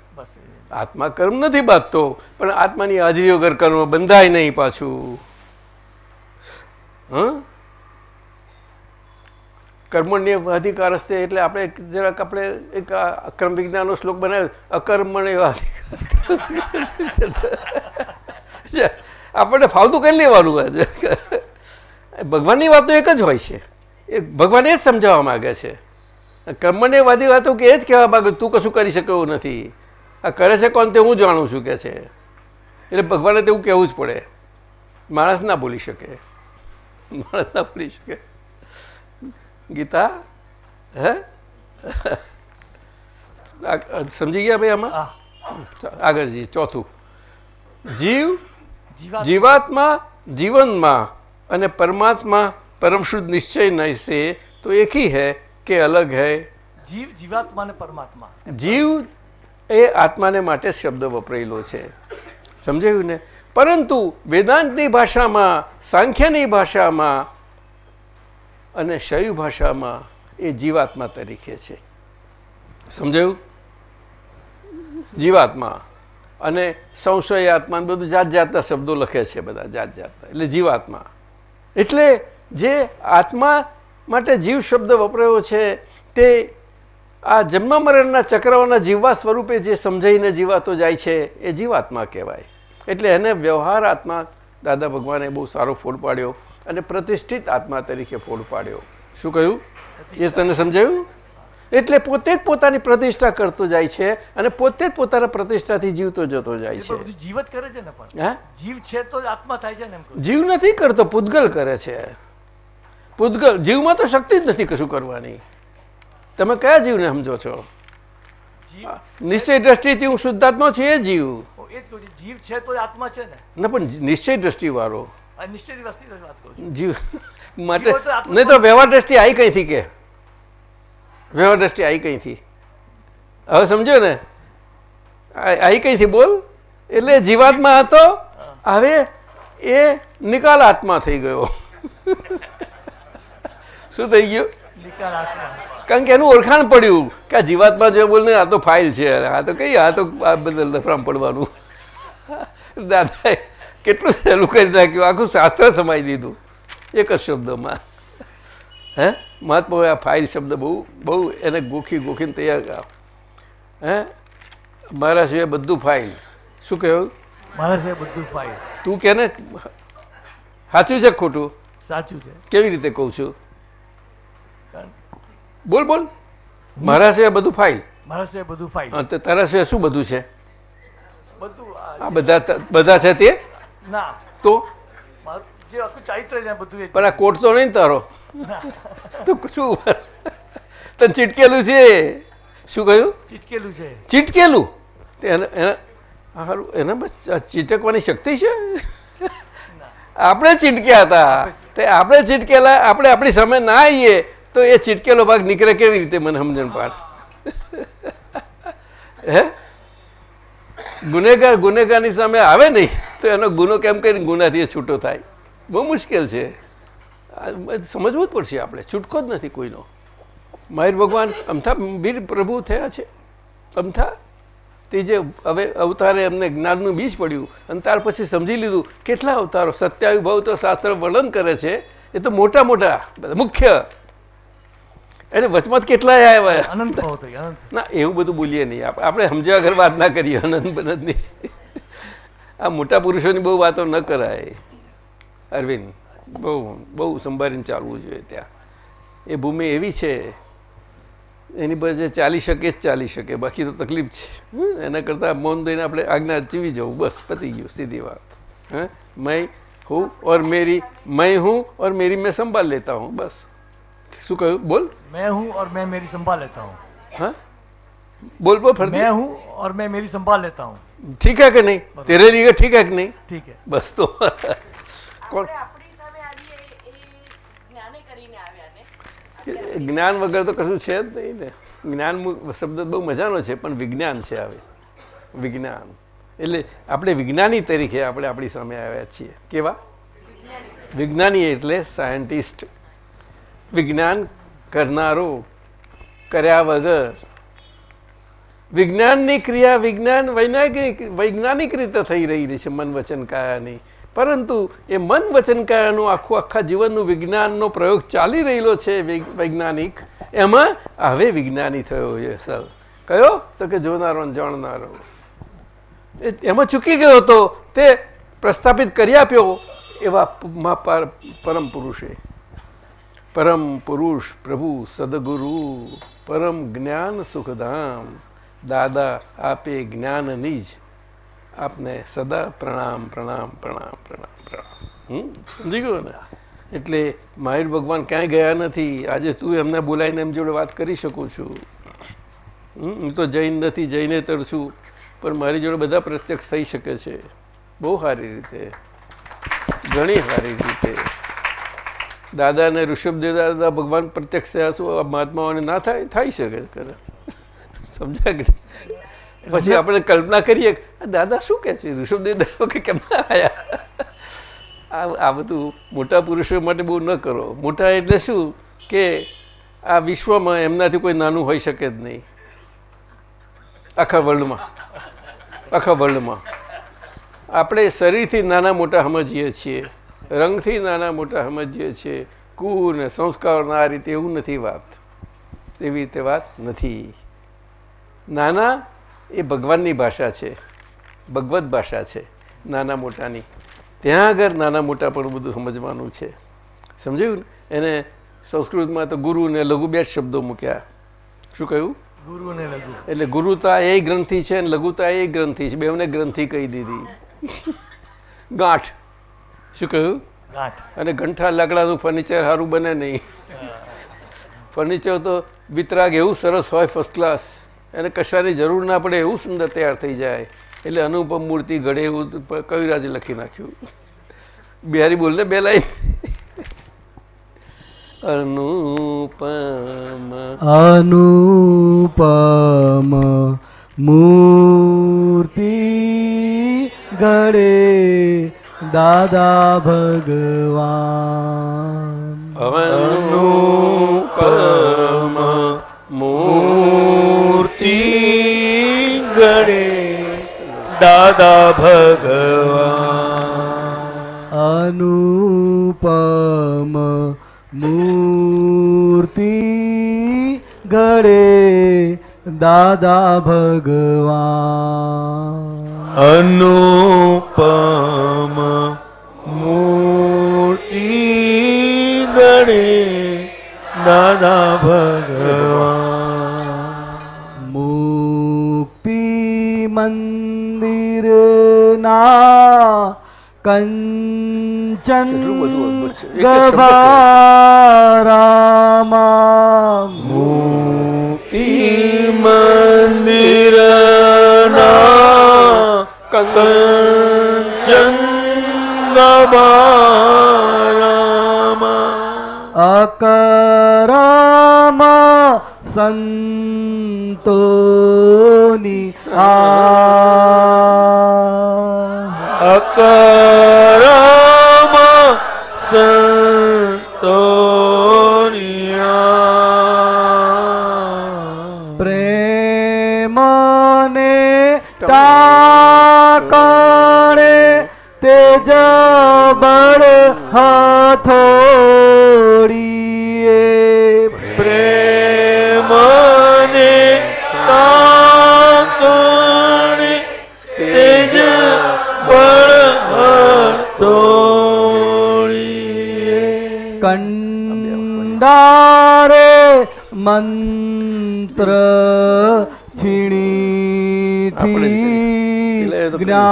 આત્મા કર્મ નથી બાંધતો પણ આત્માની હાજરી વગર કર્મ બંધાય નહીં પાછું. હ? કર્મણ્ય અધિકાર હસ્તે એટલે આપણે જરાક આપણે એક અક્રમ વિજ્ઞાનનો શ્લોક બનાવ્યો અકર્મણ્ય અધિકાર. *laughs* *laughs* આપણને ફાવતું કરી લેવાનું ભગવાનની વાત તો એક જ હોય છે. એ ભગવાન એ જ સમજાવવા માગે છે. કર્મને વાદી વાતો કે એ જ કહેવા માગે તું કશું કરી શકે એવું નથી. આ કરે છે કોણ તે હું જાણું છું કે છે. એટલે ભગવાને તેવું કહેવું જ પડે. માણસ ના બોલી શકે. માણસ ના બોલી શકે. ગીતા હે? સમજી ગયા ભાઈ આમાં? આગળ જઈએ ચોથું. જીવ જીવાત્મા જીવનમાં અને પરમાત્મા પરમ શુદ્ધ નિશ્ચય નહીં છે તો એક ही है કે અલગ है જીવ જીવાત્મા અને પરમાત્મા જીવ એ આત્માને માટે જ શબ્દ વપરાયેલો છે સમજાયું ને પરંતુ વેદાંતની ભાષામાં સાંખ્યની ભાષામાં અને શૈવ ભાષામાં એ જીવાત્મા તરીકે છે સમજાયું જીવાત્મા અને સંશય આત્મા બધું જાત જાતના શબ્દો લખે છે બધા જાત જાતના, એટલે જીવાત્મા. એટલે જે આત્મા માટે જીવ શબ્દ વપરાયો છે, તે આ જન્મ મરણના ચક્રઓના જીવવા સ્વરૂપે જે સમજાઈને જીવાતો જાય છે, એ જીવાત્મા કહેવાય. એટલે એને વ્યવહાર આત્મા, દાદા ભગવાને બહુ સારો ફોડ પાડ્યો અને પ્રતિષ્ઠિત આત્મા તરીકે ફોડ પાડ્યો. શું કહ્યું? એ તને સમજાયું? એટલે પોતે જ પોતાની પ્રતિષ્ઠા કરતો જાય છે અને પોતે જ પોતાના પ્રતિષ્ઠાથી જીવતો જતો જાય છે. જીવ જ કરે છે ને પણ. જીવ છે તો આત્મા થાય છે ને જીવ નથી કરતો પૂતગલ કરે છે. પૂતગલ જીવમાં તો શક્તિ જ નથી કશું કરવાની. તમે કયા જીવને સમજો છો? નિશ્ચય દ્રષ્ટિથી હું શુદ્ધાત્મા છું એ જીવ. જીવ છે તો આત્મા છે ને. ના પણ નિશ્ચય દ્રષ્ટિ વાળો આ નિશ્ચયની વાત કહું છું. જીવ માટે નહીં તો વ્યવહાર દ્રષ્ટિ આવી કઈથી કે? વ્યવહાર દ્રષ્ટિ આવી કંઈથી? હવે સમજો ને આવી કઈથી બોલ? એટલે જીવાત્મા હતો હવે એ નિકાલ આત્મા થઈ ગયો. શું થઈ ગયું? કારણ કે એનું ઓળખાણ પડ્યું કે આ જીવાત્મા જો બોલ આ તો ફાઇલ છે. આ તો કઈ આ તો આ બદલ લફરામ પડવાનું. દાદાએ કેટલું સહેલું કરી નાખ્યું આખું શાસ્ત્ર સમાઈ દીધું. એક જ શબ્દમાં. હે? મહાત્મા આ ફાઇલ શબ્દ બહુ બહુ એને ગોખી ગોખીને તૈયાર કર્યા હે? મારા સિવાય બધું ફાઇલ. શું કહ્યું? મારા સિવાય બધું ફાઇલ. તું કે ને? સાચું છે ખોટું? સાચું છે. કેવી રીતે કહું છું? બોલ બોલ. મારા સિવાય બધું ફાઇલ. મારા સિવાય બધું ફાઇલ. તો તારા સિવાય શું બધું છે? બધું આ બધા બધા છે તે? ના. તો? જે આખું ચારિત્ર છે બધું પણ આ કોટ તો નહીં તારો. તો શું તને ચીટકેલું છે. શું કહ્યું? ચીટકેલું છે. ચીટકેલું? એને એને એના એને બસ ચીટકવાની શક્તિ છે? આપણે ચીટક્યા હતા. તે આપણે ચીટકેલા આપણે આપણી સામે ના આવીએ તો એ ચીટકેલો ભાગ નીકળે કેવી રીતે મને સમજણ પાડ? હે? ગુનેગાર ગુનેગારની સામે આવે નહીં તો એનો ગુનો કેમ કરીને ગુનાથી એ છૂટો થાય? બહુ મુશ્કેલ છે. સમજવું જ પડશે આપણે. છૂટકો જ નથી કોઈનો. માહિર ભગવાન અમથા વીર પ્રભુ થયા છે. અમથા તે જે હવે અવતારે એમને જ્ઞાનનું બીજ પડ્યું અને ત્યાર પછી સમજી લીધું કેટલા અવતારો? સત્યાયુ તો શાસ્ત્ર વર્ણન કરે છે. એ તો મોટા મોટા મુખ્ય. એને વચમાં તો કેટલાય આવ્યા? અનંત ના એવું બધું બોલીએ નહીં. આપ- આપણે સમજ્યા ઘર વાત ના કરીએ અનંત બનતની આ મોટા પુરુષોની બહુ વાતો ન કરાય. અરવિંદ બહુ બહુ સંભાળીને ચાલવું જોઈએ ત્યાં એ ભૂમિ એવી છે એની પર જે ચાલી શકે જ ચાલી શકે બાકી તો તકલીફ છે હમ, એના કરતાં મૌન દઈને આપણે આજ્ઞા જીવી જવું બસ પતી ગયું સીધી વાત હે मैं हूँ और मेरी मैं हूँ और मेरी मैं संभाल लेता हूँ बस શું કહ્યું બોલ मैं हूँ और मैं मेरी संभाल लेता हूँ હા બોલ બોલ ફરતી मैं हूँ और मैं मेरी संभाल लेता हूँ ठीक है कि नहीं तेरे लिए ठीक है कि नहीं ठीक है બસ તો કોણ જ્ઞાન વગર તો કશું છે જ નહીં ને. જ્ઞાન શબ્દ બહુ મજાનો છે, પણ વિજ્ઞાન છે આવે વિજ્ઞાન. એટલે આપણે વિજ્ઞાની તરીકે આપણે આપણી સામે આવ્યા છીએ. કેવા? વિજ્ઞાની એટલે સાયન્ટિસ્ટ. વિજ્ઞાન કરનારો કર્યા વગર. વિજ્ઞાનની ક્રિયા વિજ્ઞાન વૈજ્ઞાનિક વૈજ્ઞાનિક રીતે થઈ રહી છે મન વચન કાયાની પરંતુ એ મન વચનકાયાનું આખું આખા જીવનનું વિજ્ઞાનનો પ્રયોગ ચાલી રહેલો છે વૈજ્ઞાનિક. એમાં હવે વિજ્ઞાની થયો છે, સર. કયો? તો કે જોનારો જાણનારો. એમાં ચૂકી ગયો હતો. તે પ્રસ્થાપિત કરી આપ્યો એવા પરમ પુરુષે. પરમ પુરુષ પ્રભુ સદગુરુ પરમ જ્ઞાન સુખધામ. દાદા આપે જ્ઞાનની જ આપને સદા પ્રણામ પ્રણામ પ્રણામ પ્રણામ પ્રણામ? સમજી ગયો ને? એટલે મહાવીર ભગવાન ક્યાંય ગયા નથી. આજે તું એમને બોલાવીને એમ જોડે વાત કરી શકું છું? હું તો જૈન નથી જઈને તરશું પણ મારી જોડે બધા પ્રત્યક્ષ થઈ શકે છે. બહુ સારી રીતે. ઘણી સારી રીતે. દાદા અને ઋષભદેવ દાદા ભગવાન પ્રત્યક્ષ થયા શું મહાત્માઓને ના થાય? થઈ શકે *laughs* સમજ્યા કે? પછી આપણે કલ્પના કરીએ દાદા શું કહે છે? ઋષભદેવ દાદા કે કેમ આયા આવ્યા? આ આ બધું મોટા પુરુષો માટે બહુ ન કરો. મોટા એટલે શું? કે આ વિશ્વમાં એમનાથી કોઈ નાનું હોઈ શકે જ નહીં. આખા વર્લ્ડમાં. આખા વર્લ્ડમાં. આપણે શરીરથી નાના મોટા સમજીએ છીએ. રંગથી નાના મોટા સમજીએ છીએ. કુર ને સંસ્કારના આ રીતે એવું નથી વાત. એવી રીતે વાત નથી. નાના એ ભગવાનની ભાષા છે. ભગવદ્ ભાષા છે નાના મોટાની. ત્યાં આગળ નાના મોટા પણ બધું સમજવાનું છે. સમજાયું ને? એને સંસ્કૃતમાં તો ગુરુ ને લઘુ બે શબ્દો મૂક્યા. શું કહ્યું? ગુરુ અને લઘુ. એટલે ગુરુતા એ ગ્રંથિ છે અને લઘુતા એ ગ્રંથિ છે. બેવને ગ્રંથિ કહી દીધી. ગાંઠ. શું કહ્યું? ગાંઠ. અને ગંઠા લાકડાનું ફર્નિચર સારું બને નહીં. ફર્નિચર તો વિતરાગ એવું સરસ હોય ફર્સ્ટ ક્લાસ એને કશાની જરૂર ના પડે એવું સુંદર તૈયાર થઈ જાય. એટલે અનુપમ મૂર્તિ ઘડે એવું કવિરાજે લખી નાખ્યું. બિહારી બોલને બે લાઈન. અનુપમ. અનુપમ મૂર્તિ ઘડે દાદા ભગવાન. અનુપમ. દાદા ભગવાન. અનુપમ મૂર્તિ ગળે દાદા ભગવાન. અનુપમ મૂર્તિ ગણે દાદા ભગવાન. કંચન ગભારામાં મુક્તિ મંદિરના કંચન ગબારામાં અકરામાં સંતોની આ અકરમ સંતોનિયા. પ્રેમને ટાકણે તેજ બળ હથોડીએ કંડારે મંત્ર છીણીથી જ્ઞાન.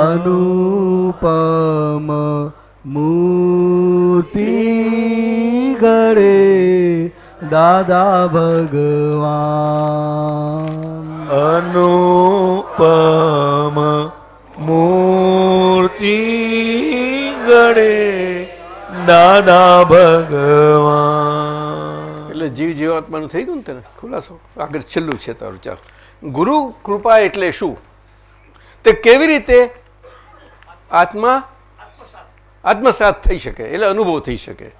અનુપમ મૂર્તિ દાદા ભગવાન. અનુપમ મૂર્તિ ગણે દાદા ભગવાન. એટલે જીવ જીવાત્માનું થઈ ગયું ને તને? ખુલાસો. આગળ છેલ્લું છે તારું. ચાલ. ગુરુ કૃપા એટલે શું? તે કેવી રીતે આત્મા આત્મસાત થઈ શકે? એટલે અનુભવ થઈ શકે.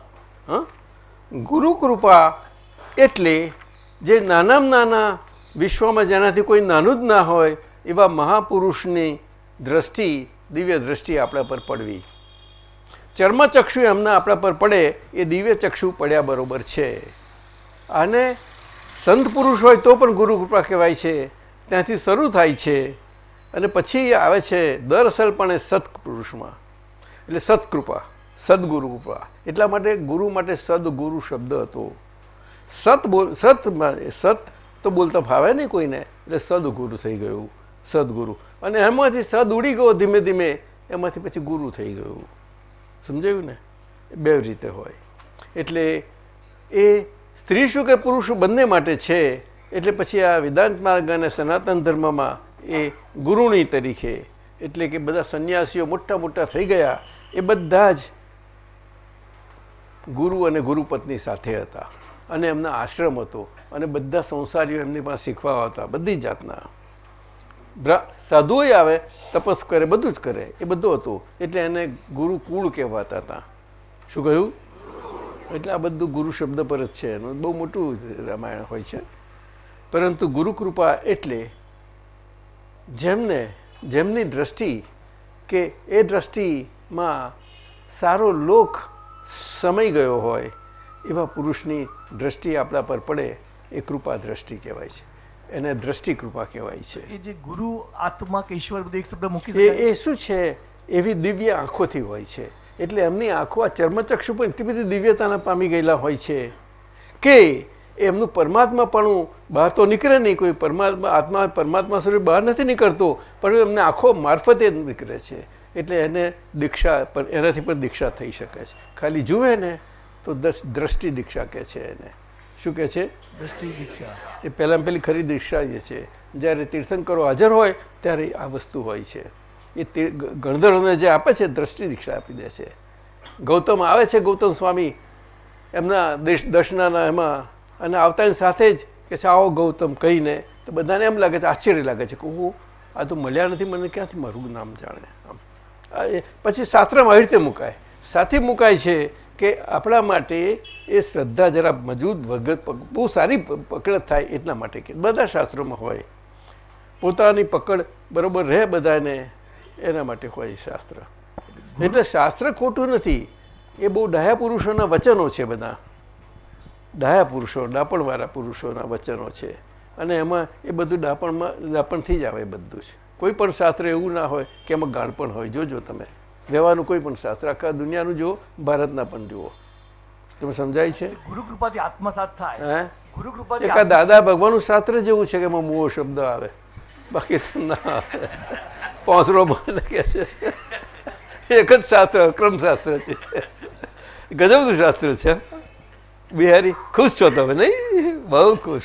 હા? ગુરુ કૃપા એટલે જે નાનામાં નાના વિશ્વમાં જેનાથી કોઈ નાનું જ ના હોય, એવા મહાપુરુષની દ્રષ્ટિ, દિવ્ય દ્રષ્ટિ આપણા પર પડવી. ચર્મચક્ષુ એમના આપણા પર પડે, એ દિવ્ય ચક્ષુ પડ્યા બરોબર છે. અને સંત પુરુષ હોય તો પણ ગુરુ કૃપા કહેવાય છે. ત્યાંથી શરૂ થાય છે. અને પછી આવે છે દરસલપણે સત્પુરુષમાં. એટલે સત્કૃપા, સદગુરુ કૃપા. એટલા માટે ગુરુ માટે સદગુરુ શબ્દ હતો. સત બોલ, સત સત તો બોલતા ફાવે નહીં કોઈને. એટલે સદગુરુ થઈ ગયું, સદગુરુ. અને એમાંથી સદ ઉડી ગયો ધીમે ધીમે, એમાંથી પછી ગુરુ થઈ ગયું. સમજાયું ને? બે રીતે હોય. એટલે એ સ્ત્રી શું કે પુરુષ બંને માટે છે, એટલે પછી આ વેદાંત માર્ગ અને સનાતન ધર્મમાં એ ગુરુણી તરીકે, એટલે કે બધા સંન્યાસીઓ મોટા મોટા થઈ ગયા, એ બધા જ ગુરુ અને ગુરુપત્ની સાથે હતા. અને એમના આશ્રમ હતો. અને બધા સંસારીઓ એમની પાસે શીખવા હતા. બધી જાતના. સાધુઓય આવે તપસ કરે, બધું જ કરે. એ બધું હતું. એટલે એને ગુરુકુળ કહેવાતા હતા. શું કહ્યું? એટલે આ બધું ગુરુ શબ્દ પર જ છે. એનું બહુ મોટું રામાયણ હોય છે. પરંતુ ગુરુકૃપા એટલે જેમને, જેમની દ્રષ્ટિ કે એ દ્રષ્ટિમાં સારો લોક સમય ગયો હોય એવા પુરુષની દ્રષ્ટિ આપણા પર પડે એ કૃપા દ્રષ્ટિ કહેવાય છે. એને દ્રષ્ટિ કૃપા કહેવાય છે. એ જે ગુરુ આત્મા કે ઈશ્વર બધું એક શબ્દ મૂકી એ એ શું છે? એવી દિવ્ય આંખોથી હોય છે. એટલે એમની આંખો આ ચર્મચક્ષુ પણ એટલી બધી દિવ્યતાના પામી ગયેલા હોય છે કે એમનું પરમાત્માપણું બહાર તો નીકળે નહીં. કોઈ પરમાત્મા આત્મા પરમાત્મા સ્વરૂપ બહાર નથી નીકળતો પણ એમને આંખો મારફતે જ નીકળે છે. એટલે એને દીક્ષા પણ એનાથી પણ દીક્ષા થઈ શકે છે. ખાલી જુએ ને તો દ્રષ્ટિ દીક્ષા કહે છે એને. શું કહે છે? દ્રષ્ટિ દીક્ષા. એ પહેલાં પહેલી ખરી દીક્ષા જે છે. જ્યારે તીર્થંકરો હાજર હોય ત્યારે આ વસ્તુ હોય છે. એ ગણધરોને જે આપે છે દ્રષ્ટિ દીક્ષા આપી દે છે. ગૌતમ આવે છે ગૌતમ સ્વામી એમના દેશ દર્શનાના એમાં અને આવતાની સાથે જ કે છે આવો ગૌતમ કહીને તો બધાને એમ લાગે છે આશ્ચર્ય લાગે છે કે હું આ તો મળ્યા નથી મને ક્યાંથી મારું નામ જાણે? આમ. પછી શાસ્ત્રમાં આવી રીતે મુકાય. સાથે મુકાય છે કે આપણા માટે એ શ્રદ્ધા જરા મજબૂત વગત બહુ સારી પકડ થાય એટલા માટે કે બધા શાસ્ત્રોમાં હોય. પોતાની પકડ બરોબર રહે બધાને, એના માટે હોય શાસ્ત્ર. એટલે શાસ્ત્ર ખોટું નથી. એ બહુ ડાયા પુરુષોના વચનો છે બધા. ડાયા પુરુષો, ડાપણવાળા પુરુષોના વચનો છે. અને એમાં એ બધું ડાપણમાં, ડાપણથી જ આવે બધું જ. કોઈ પણ શાસ્ત્ર એવું ના હોય કે એમાં ગાળપણ હોય. જોજો તમે. વ્યવહારનું કોઈ પણ શાસ્ત્ર. આખા દુનિયાનું જુઓ ભારતના પણ જુઓ. તમે સમજાય છે? ગુરુ કૃપાથી આત્મસાત થાય. હે? ગુરુ કૃપાથી એક દાદા ભગવાનનું શાસ્ત્ર જેવું છે કે એમાં મુવો શબ્દ આવે. બાકી ના પોસરો બોલે કે છે. એક જ શાસ્ત્ર અક્રમ શાસ્ત્ર છે. ગજબનું શાસ્ત્ર છે. બિહારી ખુશ છો તમે નહીં? બહુ ખુશ.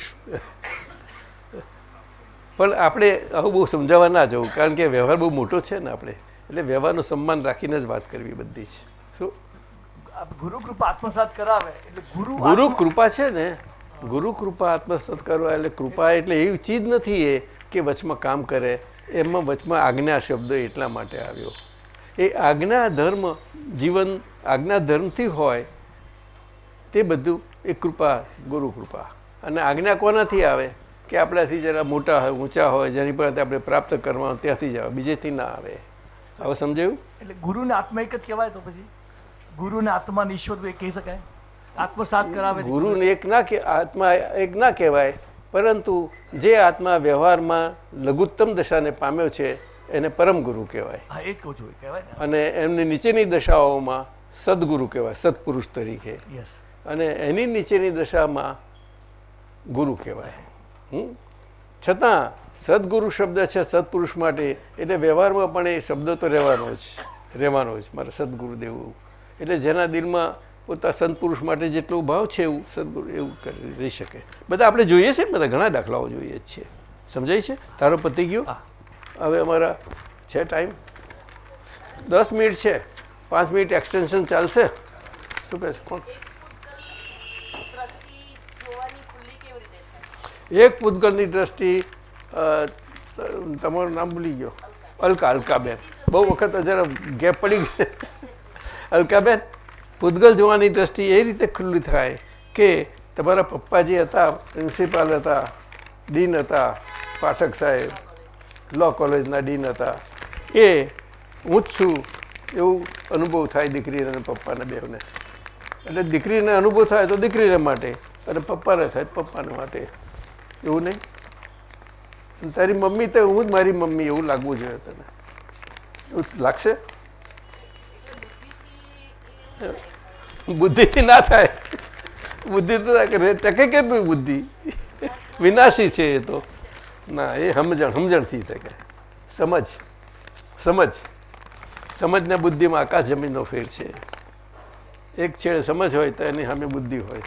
પણ આપણે આવું બહુ સમજાવવા ના જવું કારણ કે વ્યવહાર બહુ મોટો છે ને આપણે. એટલે વ્યવહારનું સન્માન રાખીને જ વાત કરવી બધી છે. શું? ગુરુ કૃપા આત્મસાત કરાવે એટલે ગુરુ ગુરુ કૃપા છે ને ગુરુ કૃપા આત્મસાત કરવા એટલે કૃપા એટલે એવી ચીજ નથી એ કે વચમાં કામ કરે. એમાં વચમાં આજ્ઞા શબ્દ એટલા માટે આવ્યો. એ આજ્ઞા ધર્મ જીવન આજ્ઞા ધર્મથી હોય તે બધું એ કૃપા ગુરુ કૃપા. અને આજ્ઞા કોનાથી આવે? કે આપણાથી જરા મોટા હોય ઊંચા હોય જેની પર આપણે પ્રાપ્ત કરવા ત્યાંથી જ આવે બીજેથી ના આવે. હવે સમજાયું? એટલે ગુરુને આત્મા એક જ કહેવાય તો પછી? ગુરુને આત્મા ઈશ્વર કહી શકાય? આત્મસાત કરાવે ગુરુને એક ના કે આત્મા એક ના કહેવાય પરંતુ જે આત્મા વ્યવહારમાં લઘુત્તમ દશાને પામ્યો છે એને પરમ ગુરુ કહેવાય. એ જ કહું છું કહેવાય અને એમની નીચેની દશાઓમાં સદગુરુ કહેવાય સત્પુરુષ તરીકે. યસ અને એની નીચેની દશામાં ગુરુ કહેવાય? છતાં સદગુરુ શબ્દ છે સત્પુરુષ માટે. એટલે વ્યવહારમાં પણ એ શબ્દ તો રહેવાનો જ રહેવાનો જ. મારા સદગુરુ દેવું એટલે જેના દિલમાં પોતા સંતપુરુષ માટે જેટલો ભાવ છે એવું સદગુરુ એવું કરી રહી શકે. બધા આપણે જોઈએ છે બધા ઘણા દાખલાઓ જોઈએ જ છીએ સમજાય છે? તારો પતિ ગયો? હવે અમારા છે ટાઈમ? દસ મિનિટ છે. પાંચ મિનિટ એક્સટેન્શન ચાલશે. શું કહે છે? કોણ? એક પૂતગળની દ્રષ્ટિ તમારું નામ ભૂલી ગયો. અલકા, અલકાબેન. બહુ વખત જરા ગેપ પડી ગઈ અલકાબેન પૂતગલ જોવાની દ્રષ્ટિ એ રીતે ખુલ્લી થાય કે તમારા પપ્પા જે હતા, પ્રિન્સિપાલ હતા, ડીન હતા, પાઠક સાહેબ, લો કોલેજના ડીન હતા, એ હું જ છું એવું અનુભવ થાય દીકરીને અને પપ્પાને બેવને. એટલે દીકરીને અનુભવ થાય તો દીકરીને માટે અને પપ્પાને થાય પપ્પાને માટે. એવું નહીં? તારી મમ્મી તો હું જ મારી મમ્મી એવું લાગવું જોઈએ તને. એવું લાગશે? બુદ્ધિથી ના થાય. બુદ્ધિ તો ટકે કેટલું બુદ્ધિ? વિનાશી છે એ તો. ના, એ સમજણ, સમજણથી ટકે સમજ સમજ. સમજને બુદ્ધિમાં આકાશ જમીનનો ફેર છે. એક છેડે સમજ હોય તો એની સામે બુદ્ધિ હોય.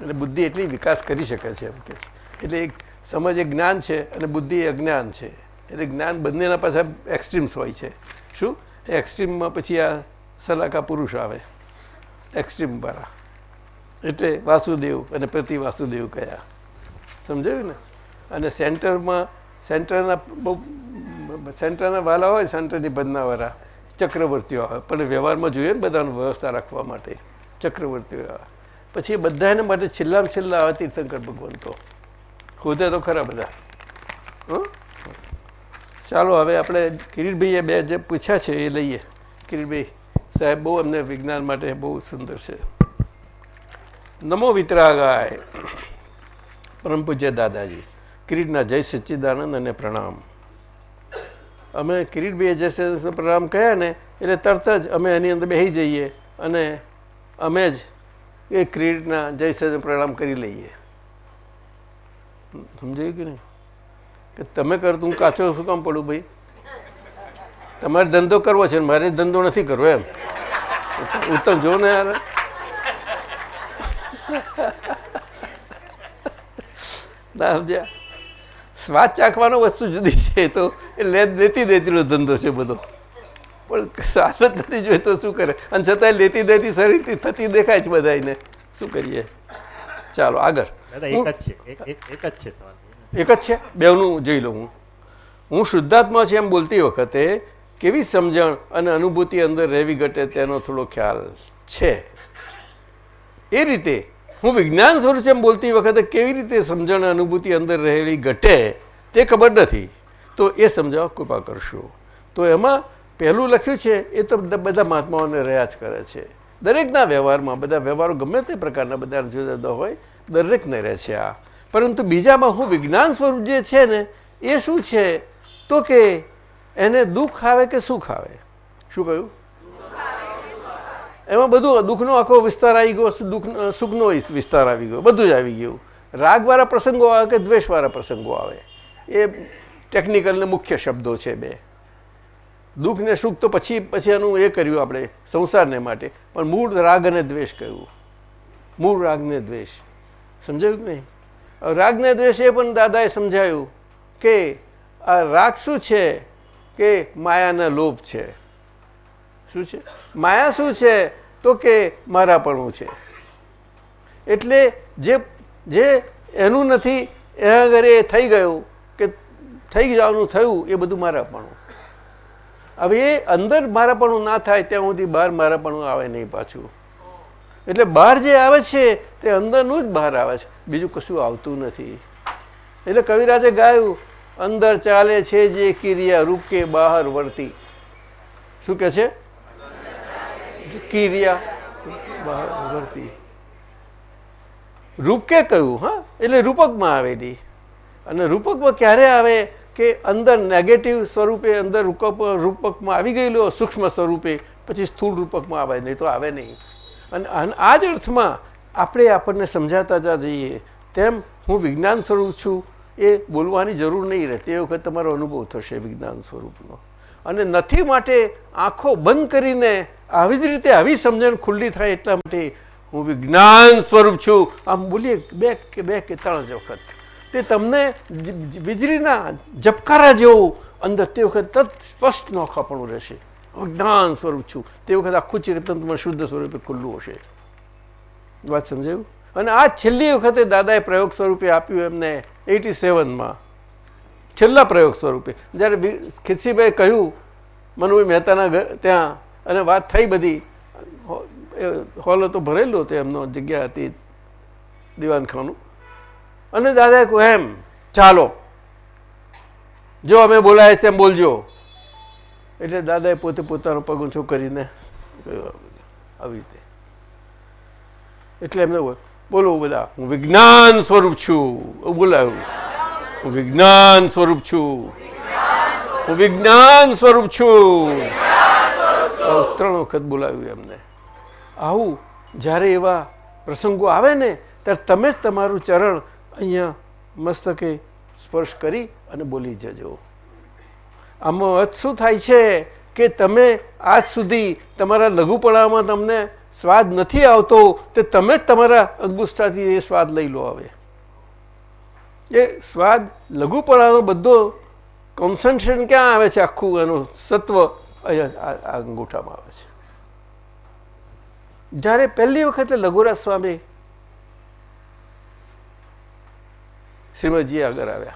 અને બુદ્ધિ એટલી વિકાસ કરી શકે છે એમ કે છે. એટલે એક સમજ એ જ્ઞાન છે અને બુદ્ધિ એ અજ્ઞાન છે. એટલે જ્ઞાન બંનેના પાછા એક્સ્ટ્રીમ્સ હોય છે. શું? એ એક્સ્ટ્રીમમાં પછી આ સલાકા પુરુષ આવે. એક્સ્ટ્રીમ વાળા. એટલે વાસુદેવ અને પ્રતિ વાસુદેવ કયા. સમજાયું ને? અને સેન્ટરમાં, સેન્ટરના બહુ, સેન્ટરના વાલા હોય, સેન્ટરની બંધનાવાળા ચક્રવર્તીઓ આવે. પણ વ્યવહારમાં જોઈએ ને બધાનું વ્યવસ્થા રાખવા માટે. ચક્રવર્તીઓ આવે. પછી બધાને માટે છેલ્લામાં છેલ્લા આવે તીર્થંકર ભગવાન તો ખોદે તો ખરા બધા? ચાલો, હવે આપણે કિરીટભાઈએ બે જે પૂછ્યા છે એ લઈએ. કિરીટભાઈ સાહેબ, બહુ અમને વિજ્ઞાન માટે બહુ સુંદર છે. નમો વિતરાગાય. પરમ પૂજ્ય દાદાજી. કિરીટના જય સચ્ચિદાનંદ અને પ્રણામ. અમે કિરીટભાઈએ જય સચ્ચિદાનંદ પ્રણામ કહ્યા ને, એટલે તરત જ અમે એની અંદર બેસી જઈએ અને અમે જ એ કિરીટના જય સચ્ચિદાનંદ પ્રણામ કરી લઈએ. સમજાયું કે નહીં? કે તમે કરતું હું કાચો શું કામ પડું ભાઈ? તમારે ધંધો કરવો છે, મારે ધંધો નથી કરવો એમ. ઉત્તમ જો ને યાર. ના સમજ્યા? સ્વાદ ચાખવાનો વસ્તુ જુદી છે તો એ લેતી દેતીનો ધંધો છે બધો. પણ સ્વાદ જ નથી જોઈતો, શું કરે? અને છતાંય લેતી દેતી શરીરથી થતી દેખાય છે બધાને શું કરીએ? ચાલો આગળ. એક જ છે બેવનું જોઈ લઉં હું. હું શુદ્ધાત્મા છે એમ બોલતી વખતે કેવી સમજણ અને અનુભૂતિ અંદર રહેવી ઘટે તેનો થોડો ખ્યાલ છે. એ રીતે હું વિજ્ઞાન સ્વરૂપ એમ બોલતી વખતે કેવી રીતે સમજણ અનુભૂતિ અંદર રહેલી ઘટે તે ખબર નથી. તો એ સમજાવવા કૃપા કરશો. તો એમાં પહેલું લખ્યું છે એ તો બધા મહાત્માઓને રહ્યા જ કરે છે. દરેકના વ્યવહારમાં બધા વ્યવહારો ગમે તે પ્રકારના બધા જુદા જુદા હોય, દરેકને રહે છે આ. પરંતુ બીજામાં હું વિજ્ઞાન સ્વરૂપ જે છે ને, એ શું છે? તો કે એને દુઃખ આવે કે સુખ આવે? શું કહ્યું? એમાં બધું, દુઃખનો આખો વિસ્તાર આવી ગયો દુઃખ સુખનો વિસ્તાર આવી ગયો, બધું જ આવી ગયું. રાગવાળા પ્રસંગો આવે કે દ્વેષવાળા પ્રસંગો આવે? એ ટેકનિકલ ને મુખ્ય શબ્દો છે બે. દુઃખ ને સુખ તો પછી પછી એનું એ કર્યું આપણે, સંસારને માટે. પણ મૂળ રાગ અને દ્વેષ કહ્યું. મૂળ રાગને દ્વેષ. સમજાયું કે નહીં? રાગને રાગ દ્વેષ એ પણ દાદાએ સમજાયું કે આ રાગ શું છે કે માયાના લોભ છે? શું છે? માયા શું છે તો કે મારાપણું છે. એટલે જે જે એનું નથી, એના આગળ એ થઈ ગયું કે થઈ જવાનું થયું એ બધું મારાપણું. હવે એ અંદર મારાપણું ના થાય ત્યાં સુધી બહાર મારાપણું આવે નહીં પાછું. એટલે બહાર જે આવે છે, તે અંદરનું જ બહાર આવે છે. બીજું કશું આવતું નથી. એટલે કવિરાજે ગાયું, અંદર ચાલે છે જે કિરિયા, રૂકે બહાર વર્તી શું કે છે? કિરિયા, બહાર વર્તી રૂપકે કહ્યું, હા? એટલે રૂપકમાં આવેલી. અને રૂપકમાં ક્યારે આવે? કે અંદર નેગેટિવ સ્વરૂપે, અંદર રૂપક, રૂપકમાં આવી ગયેલો સૂક્ષ્મ સ્વરૂપે, પછી સ્થૂળ રૂપકમાં આવે, નહીં તો આવે નહીં. અને આ જ અર્થમાં આપણે આપણને સમજાતા જા જઈએ. તેમ હું વિજ્ઞાન સ્વરૂપ છું, એ બોલવાની જરૂર નહીં રહે. તે વખત તમારો અનુભવ થશે વિજ્ઞાન સ્વરૂપનો. અને નથી માટે આંખો બંધ કરીને આવી જ રીતે આવી સમજણ ખુલ્લી થાય એટલા માટે હું વિજ્ઞાન સ્વરૂપ છું. આમ બોલીએ બે કે બે કે ત્રણ જ વખત. તે તમને વીજળીના ઝબકારા જેવું અંદર તે વખત તત સ્પષ્ટ નોખાપણું રહેશે. જ્ઞાન સ્વરૂપ છું. તે વખત આખું ચેતન તમારે શુદ્ધ સ્વરૂપે ખુલ્લું હશે. વાત સમજાયું? અને આ છેલ્લી વખતે દાદાએ પ્રયોગ સ્વરૂપે આપ્યું એમને એટી સેવનમાં છેલ્લા પ્રયોગ સ્વરૂપે. જ્યારે ખિસ્સીભાઈ કહ્યું, મનુભાઈ મહેતાના ત્યાં. અને વાત થઈ બધી. હોલ તો ભરેલો હતો એમનો, જગ્યા હતી દિવાનખાનું. અને દાદાએ કહ્યું એમ, ચાલો. જો અમે બોલાય તેમ બોલજો. એટલે દાદાએ પોતે પોતાનો પગ ઊંચો કરીને આવી રીતે. એટલે એમને બોલો બધા, હું વિજ્ઞાન સ્વરૂપ છું. બોલાયું. હું વિજ્ઞાન સ્વરૂપ છું. હું વિજ્ઞાન સ્વરૂપ છું. ત્રણ વખત બોલાવ્યું એમને. આવું, જ્યારે એવા પ્રસંગો આવે ને, ત્યારે તમે જ તમારું ચરણ અહીંયા મસ્તકે સ્પર્શ કરી અને બોલી જજો. આમાં અર્થ શું થાય છે કે તમે આજ સુધી તમારા લઘુપણામાં તમને સ્વાદ નથી આવતો, તે તમે જ તમારા અંગુષ્ઠાથી એ સ્વાદ લઈ લો આવે એ સ્વાદ લઘુપણાનો બધો કોન્સન્ટ્રેશન ક્યાં આવે છે? આખું એનું સત્વ અહીંયા આ અંગૂઠામાં આવે છે. જ્યારે પહેલી વખતે લઘુરાજ સ્વામી શ્રીમદજી આગળ આવ્યા.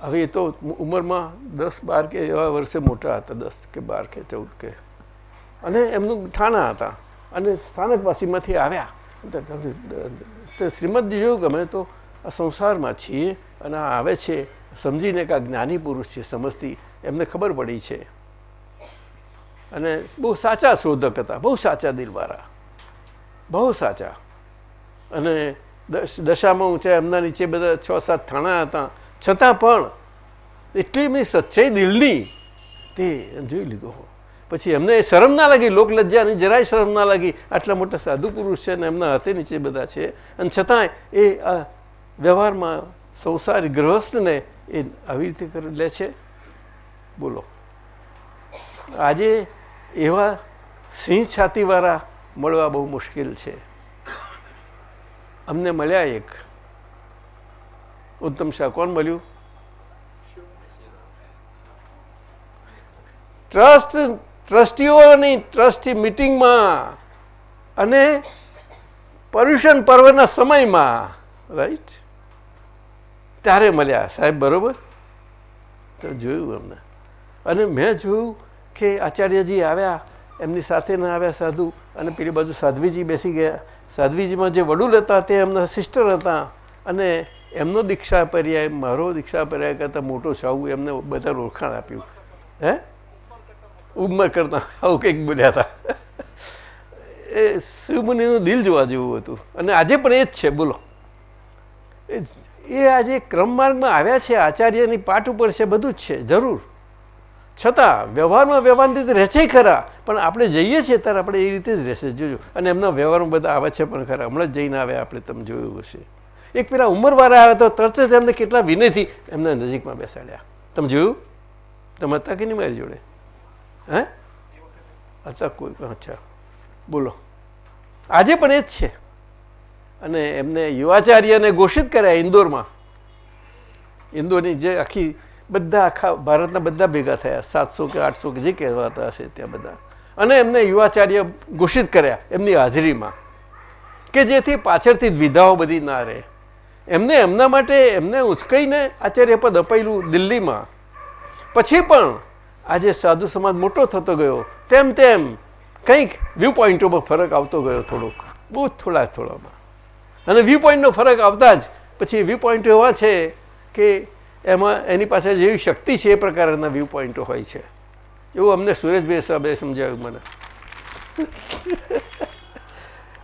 હવે એ તો ઉંમરમાં દસ બાર કે એવા વર્ષે મોટા હતા, દસ કે બાર કે ચૌદ કે. અને એમનું ઠાણા હતા. અને સ્થાનકવાસીમાંથી આવ્યા. તો શ્રીમદજી જોયું ગમે તો આ સંસારમાં છીએ અને આ આવે છે. સમજીને કે જ્ઞાની પુરુષ છે, સમજતી એમને ખબર પડી છે. અને બહુ સાચા શોધક હતા, બહુ સાચા દિલવાળા, બહુ સાચા. અને દશામાં ઊંચા એમના નીચે બધા છ સાત થાણા હતા. છતાં પણ એટલી એમની સચ્ચાઈ દિલની, તે જોઈ લીધો પછી એમને શરમ ના લાગી લોકલજ્જાની જરાય શરમ ના લાગી. આટલા મોટા સાધુ પુરુષ છે અને એમના હાથે નીચે બધા છે. અને છતાંય એ આ વ્યવહારમાં સંસારી ગ્રહસ્થને એ આવી રીતે કરી લે છે. બોલો. આજે એવા સિંહ છાતીવાળા મળવા બહુ મુશ્કેલ છે. અમને મળ્યા એક. ઉત્તમ શાહ, કોણ મળ્યું ટ્રસ્ટ, ટ્રસ્ટીઓની ટ્રસ્ટી મિટિંગમાં અને પર્યુષણ પર્વના સમયમાં રાઈટ ત્યારે મળ્યા. સાહેબ, બરોબર? તો જોયું અમને. અને મેં જોયું કે આચાર્યજી આવ્યા, એમની સાથે ના આવ્યા સાધુ અને પેલી બાજુ સાધ્વીજી બેસી ગયા. સાધ્વીજીમાં જે વડુલ હતા તે એમના સિસ્ટર હતા. અને એમનો દીક્ષા પર્યાય મારો દીક્ષા પર્યાય કરતાં મોટો સાવું એમને બધા ઓળખાણ આપ્યું. હે? ઉમર કરતા આવું કંઈક બોલ્યા હતા. એ શિવમુનિનું દિલ જોવા જેવું હતું. અને આજે પણ એ જ છે, બોલો. એ આજે ક્રમમાર્ગમાં આવ્યા છે, આચાર્યની પાઠ ઉપર છે, બધું જ છે, જરૂર. છતાં, વ્યવહારમાં વ્યવહારની રીતે રહે ખરા, પણ આપણે જઈએ છીએ ત્યારે આપણે એ રીતે જ રહેશે. જોજો, અને એમના વ્યવહારમાં બધા આવે છે પણ ખરા. હમણાં જઈને આવ્યા આપણે, તમે જોયું હશે. એક પેલા ઉંમરવાળા આવ્યા તો તરત જ એમને કેટલા વિનયથી એમને નજીકમાં બેસાડ્યા. તમે જોયું? તમે હતા કે નહીં મારી જોડે? હે? હતા કોઈ અચ્છા. બોલો. આજે પણ એ જ છે. અને એમને યુવાચાર્યને ઘોષિત કર્યા ઇન્દોરમાં. ઇન્દોરની જે આખી બધા આખા ભારતના બધા ભેગા થયા. સાતસો કે આઠસો કે જે કહેવાતા હશે ત્યાં બધા. અને એમને યુવાચાર્ય ઘોષિત કર્યા એમની હાજરીમાં કે જેથી પાછળથી દ્વિધાઓ બધી ના રહે. એમને એમના માટે એમને ઉચકાઈને આચાર્ય પદ અપાયેલું દિલ્હીમાં. પછી પણ આજે સાધુ સમાજ મોટો થતો ગયો. તેમ તેમ કંઈક વ્યૂ પોઈન્ટોમાં ફરક આવતો ગયો થોડોક. બહુ થોડા થોડામાં. અને વ્યૂ પોઈન્ટનો ફરક આવતા જ. પછી વ્યૂ પોઈન્ટ એવા છે કે એમાં એની પાસે જેવી શક્તિ છે એ પ્રકારના વ્યૂ પોઈન્ટો હોય છે. એવું અમને સુરેશભાઈ સાહેબે સમજાવ્યું મને.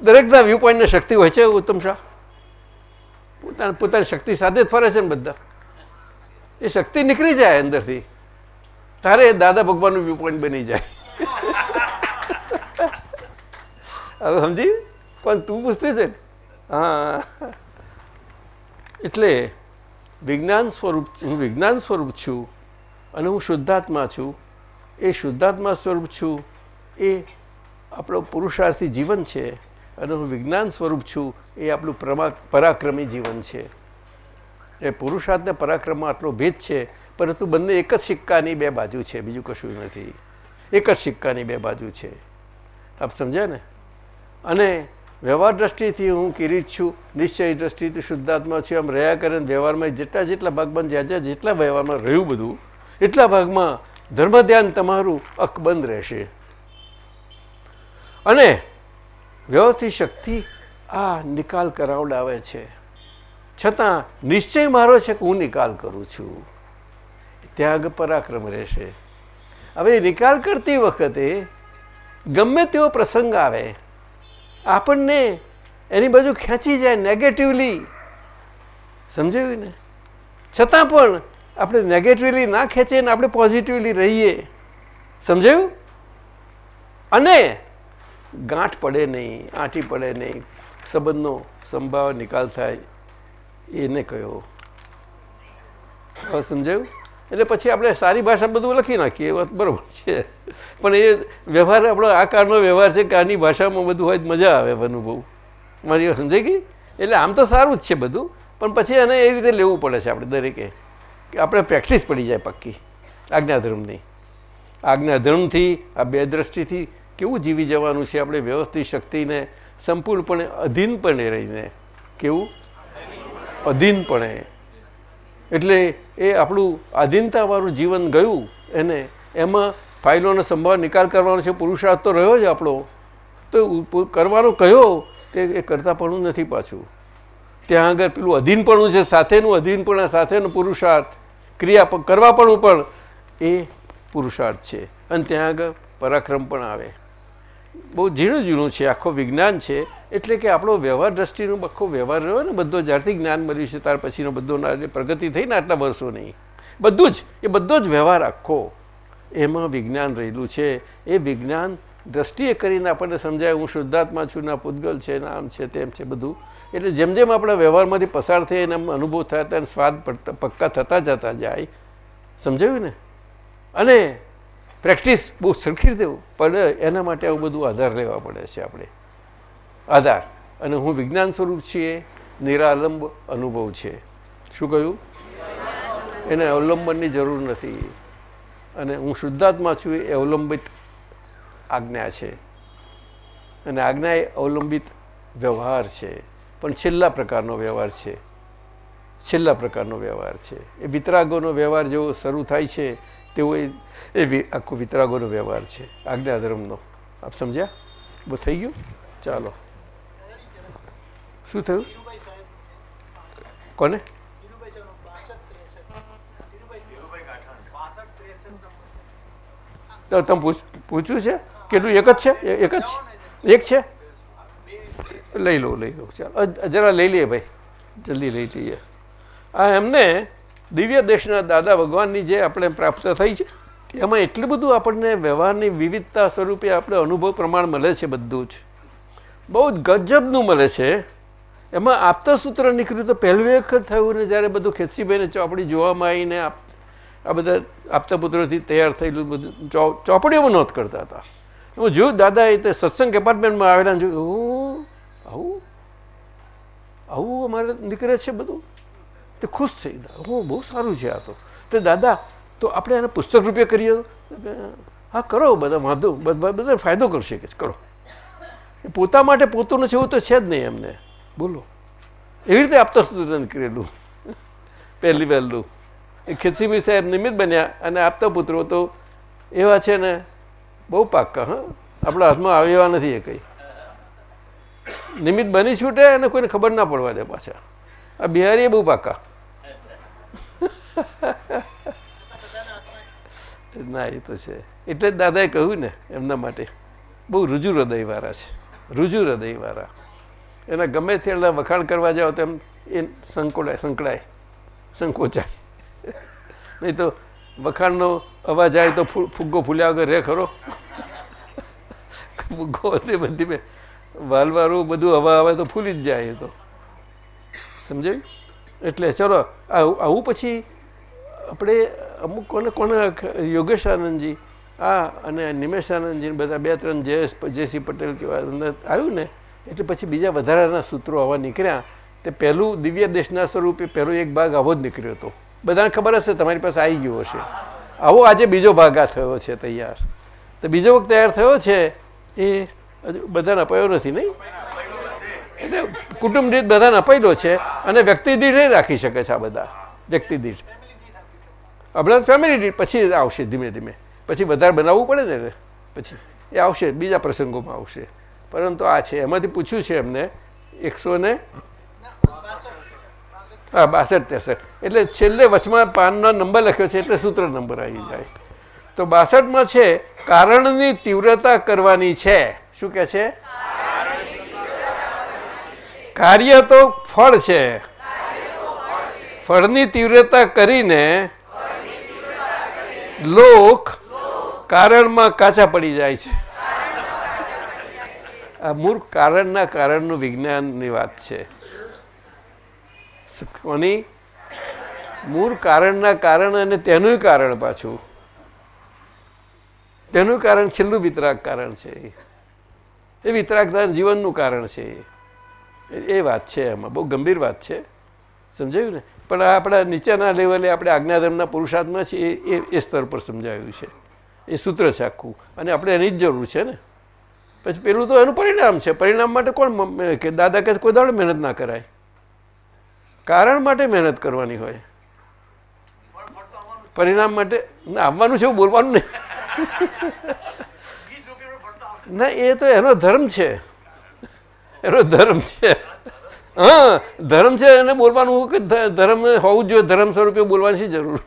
દરેકના વ્યૂ પોઈન્ટની શક્તિ હોય છે ઉત્તમ શાહ? પોતાની પોતાની શક્તિ સાથે જ ફરે છે ને બધા? એ શક્તિ નીકળી જાય અંદરથી. તારે દાદા ભગવાનનું વ્યૂ પોઈન્ટ બની જાય. હવે સમજી? પણ તું પૂછતી છે ને? હા. એટલે વિજ્ઞાન સ્વરૂપ, હું વિજ્ઞાન સ્વરૂપ છું અને હું શુદ્ધાત્મા છું. એ શુદ્ધાત્મા સ્વરૂપ છું. એ આપણો પુરુષાર્થી જીવન છે અને હું વિજ્ઞાન સ્વરૂપ છું. એ આપણું પ્રમા પરાક્રમી જીવન છે. એ પુરુષાર્થને પરાક્રમમાં આટલો ભેદ છે, પરંતુ બંને એક જ સિક્કાની બે બાજુ છે. બીજું કશું નથી. એક જ સિક્કાની બે બાજુ છે. આપ સમજ્યા ને? અને વ્યવહાર દ્રષ્ટિથી હું કિરીટ છું, નિશ્ચય દ્રષ્ટિથી શુદ્ધાત્મા છું એમ રહ્યા કરે વ્યવહારમાં જેટલા જેટલા ભાગમાં જ્યાં જ્યાં જેટલા વ્યવહારમાં રહ્યું બધું, એટલા ભાગમાં ધર્મ ધ્યાન તમારું અકબંધ રહેશે. અને વ્યવસ્થિત શક્તિ આ નિકાલ કરાવડાવે છે. છતાં નિશ્ચય મારો છે કે હું નિકાલ કરું છું. ત્યાગ પરાક્રમ રહેશે. હવે નિકાલ કરતી વખતે ગમે તેવો પ્રસંગ આવે આપણને એની બાજુ ખેંચી જાય નેગેટિવલી સમજાયું ને? છતાં પણ આપણે નેગેટિવલી ના ખેંચીએ ને આપણે પોઝિટિવલી રહીએ. સમજાયું? અને ગાંઠ પડે નહીં, આંટી પડે નહીં, સંબંધનો સંભાવ નિકાલ થાય. એને કહ્યો. સમજાયું? એટલે પછી આપણે સારી ભાષા બધું લખી નાખીએ વાત બરાબર છે. પણ એ વ્યવહાર, આપણો આ કાળનો વ્યવહાર છે કારની ભાષામાં બધું હોય મજા આવે અનુભવ. મારી સમજાઈ ગઈ? એટલે આમ તો સારું જ છે બધું, પણ પછી એને એ રીતે લેવું પડે છે આપણે દરેકે. કે આપણે પ્રેક્ટિસ પડી જાય પક્કી, આજ્ઞાધર્મની. આજ્ઞાધર્મથી, આ બે દ્રષ્ટિથી કેવું જીવી જવાનું છે આપણે વ્યવસ્થિત શક્તિને સંપૂર્ણપણે અધીનપણે રહીને. કેવું? અધીનપણે. એટલે એ આપણું આધીનતાવાળું જીવન ગયું એને એમાં ફાઇલોનો સંભાવ નિકાલ કરવાનો છે, પુરુષાર્થ તો રહ્યો જ આપણો. તો કરવાનો કયો તે એ કરતાપણું પણ નથી પાછું. ત્યાં આગળ પેલું અધીનપણું છે, સાથેનું અધીનપણા સાથેનું પુરુષાર્થ, ક્રિયા કરવાપણું પણ એ પુરુષાર્થ છે. અને ત્યાં આગળ પરાક્રમ પણ આવે. બહુ ઝીણું ઝીણું છે, આખો વિજ્ઞાન છે. એટલે કે આપણો વ્યવહાર દ્રષ્ટિનો આખો વ્યવહાર રહ્યો ને, બધો જ્યારથી જ્ઞાન મળ્યું છે, ત્યાર પછીનો બધો પ્રગતિ થઈ ને આટલા વર્ષો નહીં. બધું જ, એ બધો જ વ્યવહાર આખો એમાં વિજ્ઞાન રહેલું છે. એ વિજ્ઞાન દ્રષ્ટિએ કરીને આપણને સમજાય, હું શુદ્ધાત્મા છું ના પૂતગલ છે નામ છે, તેમ છે, બધું. એટલે જેમ જેમ આપણા વ્યવહારમાંથી પસાર થઈ એને અનુભવ થયા ત્યારે સ્વાદ પડતા, પક્કા થતા જતા જાય. સમજાયું ને? અને પ્રેક્ટિસ બહુ સરખી રીતે પડે એના માટે આવું બધું આધાર લેવા પડે છે આપણે. આધાર. અને હું વિજ્ઞાન સ્વરૂપ છીએ, નિરાલંબ અનુભવ છે. શું કહ્યું? એને અવલંબનની જરૂર નથી. અને હું શુદ્ધાત્મા છું એ અવલંબિત આજ્ઞા છે. અને આજ્ઞા એ અવલંબિત વ્યવહાર છે. પણ છેલ્લા પ્રકારનો વ્યવહાર છે. છેલ્લા પ્રકારનો વ્યવહાર છે. એ વિતરાગોનો વ્યવહાર જેવો શરૂ થાય છે તેવો એ એ આખો વિતરાગોનો વ્યવહાર છે. આજ્ઞાધર્મનો આપ સમજ્યા? બહુ થઈ ગયું? ચાલો. શું થયું? કોને? તો તમે પૂછ્યું છે? કેટલું? એક જ છે? એક જ? એક છે? લઈ લો લઈ લો. ચાલો. જરા લઈ લઈએ ભાઈ. જલ્દી લઈ લઈએ. આ એમને દિવ્ય દેશના દાદા ભગવાનની જે આપણે પ્રાપ્ત થઈ છે એમાં એટલું બધું આપણને વ્યવહારની વિવિધતા સ્વરૂપે આપણે અનુભવ પ્રમાણ મળે છે બધું જ. બહુ જ ગજબનું મળે છે. એમાં આપતા સૂત્ર નીકળ્યું તો પહેલું વખત થયું ને જ્યારે બધું ખેતસીભાઈને ચોપડી જોવામાં આવીને આ બધા આપતા પુત્રોથી તૈયાર થયેલું બધું ચોપડીઓ નોંધ કરતા હતા. હું જોયું દાદા એ તે સત્સંગ એપાર્ટમેન્ટમાં આવેલા જોયું "ઓહ, આવું? આવું અમારે નીકળે છે બધું? તે ખુશ થઈ ગયા. હું બહુ સારું છે આ તો. તે દાદા, તો આપણે એને પુસ્તક રૂપે કરીએ હા, કરો, બધા વાંધો, બધા ફાયદો કરશે કે કરો. પોતા માટે પોતું નથી, એવું તો છે જ નહીં એમને. બોલો. એવી રીતે આપતા સૂત્ર કરેલું. પહેલી વહેલું. એ ખેતસીભાઈ સાહેબ નિમિત્ત બન્યા અને આપતા પુત્રો તો એવા છે ને, બહુ પાક્કા, હા? આપણા હાથમાં આવે એવા નથી એ કંઈ. નિમિત્ત બની છૂટે અને કોઈને ખબર ના પડવા દે પાછા. આ બિહારી બહુ પાક્કા. ના, એ તો છે. એટલે જ દાદાએ કહ્યું ને એમના માટે, બહુ રુજુ હૃદયવાળા છે, રુજુ હૃદયવાળા. એના ગમે તેટલા વખાણ કરવા જાઓ તો એમ એ સંકોડાય સંકળાય, સંકોચાય. નહીં તો વખાણનો અવાજ આવે તો ફુગ્ગો ફૂલ્યા વગર રહે ખરો. ફુગ્ગો તે બધી મેં વાલવાળું બધું હવા આવે તો ફૂલી જ જાય એ તો. સમજાયું? એટલે ચલો આવું પછી આપણે અમુક કોને કોને યોગેશ આનંદજી આ અને નિમેશ આનંદજી બધા બે ત્રણ જયેશ, જયસિંહ પટેલ કેવા અંદર આવ્યું ને, એટલે પછી બીજા વધારાના સૂત્રો આવા નીકળ્યા. તે પહેલું દિવ્ય દેશના સ્વરૂપે પહેલો એક ભાગ આવો જ નીકળ્યો હતો. બધાને ખબર હશે, તમારી પાસે આવી ગયો હશે. આવો આજે બીજો ભાગ આ થયો છે તૈયાર. તો બીજો વખત તૈયાર થયો છે એ હજુ બધાને અપાયો નથી નહીં? એટલે કુટુંબ દીઠ બધાને અપાયેલો છે અને વ્યક્તિ દીઠ રાખી શકે છે આ બધા. વ્યક્તિ દીઠ. આપણા ફેમિલી પછી આવશે ધીમે ધીમે. પછી વધારે બનાવવું પડે ને પછી. એ આવશે, બીજા પ્રસંગોમાં આવશે. પરંતુ આ છે, એમાંથી પૂછ્યું છે એમને, એકસો ને હા, બાસઠ ત્રેસઠ. એટલે છેલ્લે વચમાં પાનનો નંબર લખ્યો છે, એટલે સૂત્ર નંબર આવી જાય. તો બાસઠમાં છે, કારણની તીવ્રતા કરવાની છે. શું કે છે? કાર્ય તો ફળ છે. ફળની તીવ્રતા કરીને લોક કારણમાં કાચા પડી જાય છે. આ મૂળ કારણના કારણનું વિજ્ઞાનની વાત છે. કોની? મૂળ કારણના કારણ અને તેનું કારણ પાછું. તેનું કારણ છેલ્લું વિતરાગ કારણ છે. એ વિતરાગતા જીવનનું કારણ છે. એ વાત છે એમાં બહુ ગંભીર વાત છે. સમજાયું ને? પણ આપણા નીચેના લેવલે આપણે આજ્ઞાધર્મના પુરુષાર્થમાં છે એ, એ- સ્તર પર સમજાયું છે. એ સૂત્ર છે આખું. અને આપણે એની જ જરૂર છે ને. પછી પેલું તો એનું પરિણામ છે. પરિણામ માટે કોણ કે દાદા કે કોઈ દાડે મહેનત ના કરાય. કારણ માટે મહેનત કરવાની હોય. પરિણામ માટે ના, આવવાનું છે એવું બોલવાનું નહીં. *laughs* ના, એ તો એનો ધર્મ છે. એનો ધર્મ છે. હા ધર્મ છે એને બોલવાનું કે ધર્મ હોવું જ જોઈએ ધર્મ સ્વરૂપે બોલવાની શી જરૂર?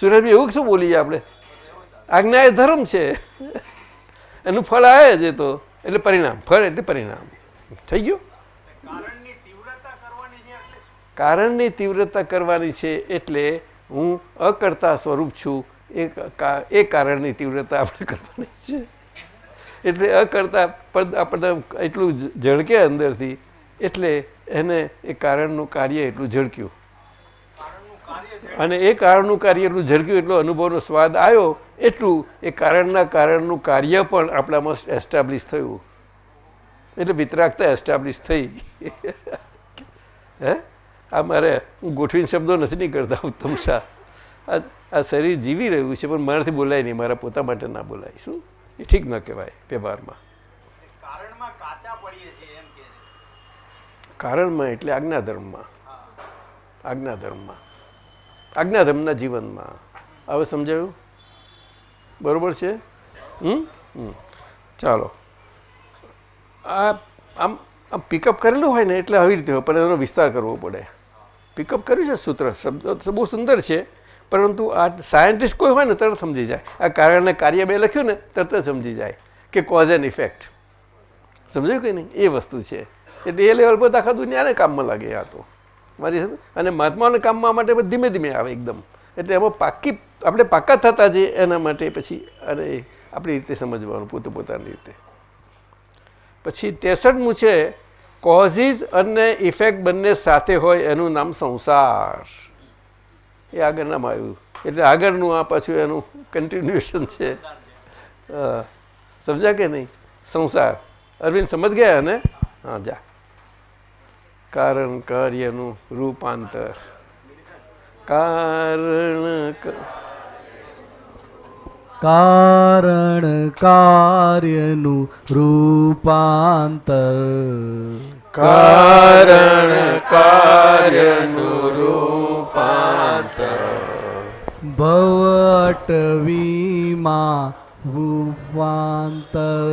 સુરેશભાઈ એવું શું બોલીએ આપણે? આજ્ઞા એ ધર્મ છે. એનું ફળ આવે છે તો. એટલે પરિણામ ફળ એટલે પરિણામ. થઈ ગયું? કારણની તીવ્રતા કરવાની છે એટલે હું અકર્તા સ્વરૂપ છું. એ એ કારણની તીવ્રતા આપણે કરવાની છે. એટલે અ કરતા પદ આપણને એટલું ઝળકે અંદરથી, એટલે એને એ કારણનું કાર્ય એટલું ઝળક્યું. અને એ કારણનું કાર્ય એટલું ઝળક્યું, એટલો અનુભવનો સ્વાદ આવ્યો, એટલું એ કારણના કારણનું કાર્ય પણ આપણામાં એસ્ટાબ્લિશ થયું. એટલે વિતરાગતા એસ્ટાબ્લિશ થઈ. હે? આ મારે હું ગોઠવીને શબ્દો નથી નહીં કરતા ઉત્તમ શાહ આ શરીર જીવી રહ્યું છે, પણ મારાથી બોલાય નહીં, મારા પોતા માટે ના બોલાય. શું? એ ઠીક ન કહેવાય વ્યવહારમાં. કારણમાં એટલે આજ્ઞાધર્મમાં. આજ્ઞાધર્મમાં. આજ્ઞાધર્મના જીવનમાં. હવે સમજાયું? બરોબર છે? હમ. ચાલો. આ આમ આમ પિકઅપ કરેલું હોય ને એટલે આવી રીતે હોય પણ એનો વિસ્તાર કરવો પડે. પિકઅપ કર્યું છે સૂત્ર? શબ્દ બહુ સુંદર છે. પરંતુ આ સાયન્ટિસ્ટ કોઈ હોય ને તરત સમજી જાય. આ કારણને કાર્ય બે લખ્યું ને તરત જ સમજી જાય કે કોઝ એન્ડ ઇફેક્ટ સમજાયું કે નહીં? એ વસ્તુ છે. એટલે એ લેવલ પર આખા દુનિયાને કામમાં લાગે આ તો. મારી? અને મહાત્માઓને કામમાં માટે ધીમે ધીમે આવે એકદમ. એટલે એમાં પાકી, આપણે પાકા થતા જઈએ એના માટે પછી અને આપણી રીતે સમજવાનું પોતે પોતાની રીતે. પછી તેસઠમું છે કોઝિસ અને ઇફેક્ટ બંને સાથે હોય એનું નામ સંસાર. એ આગળ નામ આવ્યું. એટલે આગળનું આ પાછું એનું કન્ટિન્યુએશન છે. હા. સમજ્યા કે નહીં? સંસાર. અરવિંદ સમજ ગયા ને હા જા. કારણ કાર્યનું રૂપાંતર. કારણ કારણ કાર્યનું રૂપાંતર. કારણ કાર્યનું રૂપાંતર ભવટવીમાં રૂપાંતર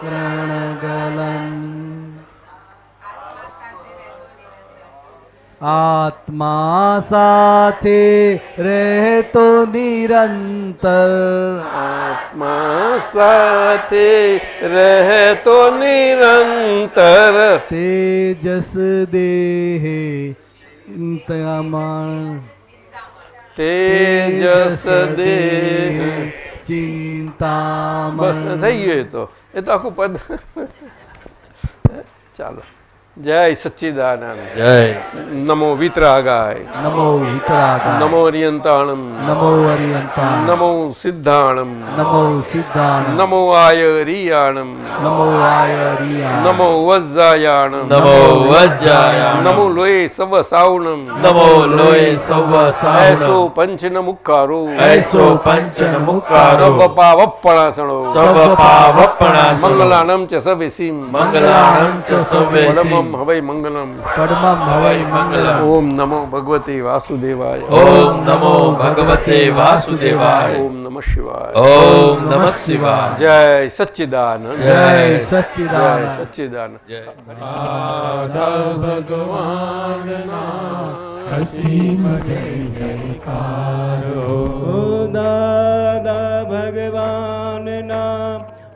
પ્રણગલન આત્મા સાથે રહેતો નિરંતર આત્મા સાથે રહેતો નિરંતર તેજસ દેહે ઇંતમાણ તેજસ દેહ. ચિંતામણ. થઈ ગયું એ તો. એ તો આખું પદ. ચાલો. જય સચ્ચિદાનંદ જય નમો વિતરાગાય નમો વિતરાગાય નમો અરિયંતાણમ નમો અરિયંતા નમો સિદ્ધાણમ નમો સિદ્ધાણ નમો આયરિયાણમ નમો આયરિયા નમો વજ્જાયાણમ નમો વજ્જાયાણમ. નમો લોય સવ સાવણમ નમો લોય સૌવ એસો પંચન મુખારો એસો પંચન મુક્કારો સવપા વપ્પણાસણો સવપાવપણાસનો. મંગલાણમ ચ સવિસિમ મંગલાણમ ચ સર્વેસી. પરમમ હવૈ મંગલમ. પડમમ હવૈ મંગલમ. ઓમ નમો ભગવતે વાસુદેવાય. ઓમ નમો ભગવતે વાસુદેવાય. ઓમ નમઃ શિવાય. ઓમ નમઃ શિવાય. જય સચ્ચિદાનંદ. જય જય જય સચ્ચિદાનંદ. સચ્ચિદાનંદ. જય. દાદા ભગવાનના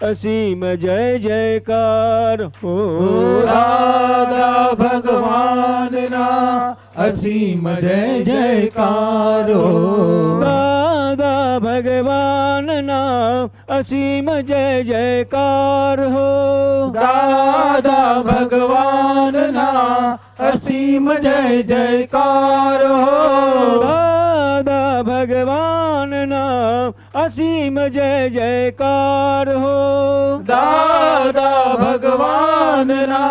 અસીમ જય જયકાર. હો દાદા ભગવાનના અસીમ જય જયકાર. હો દાદા ભગવાનના અસીમ જય જયકાર. હો દાદા ભગવાનના અસીમ જય જયકાર. હો દાદા ભગવાનના અસીમ જય જયકાર હો દાદા ભગવાનના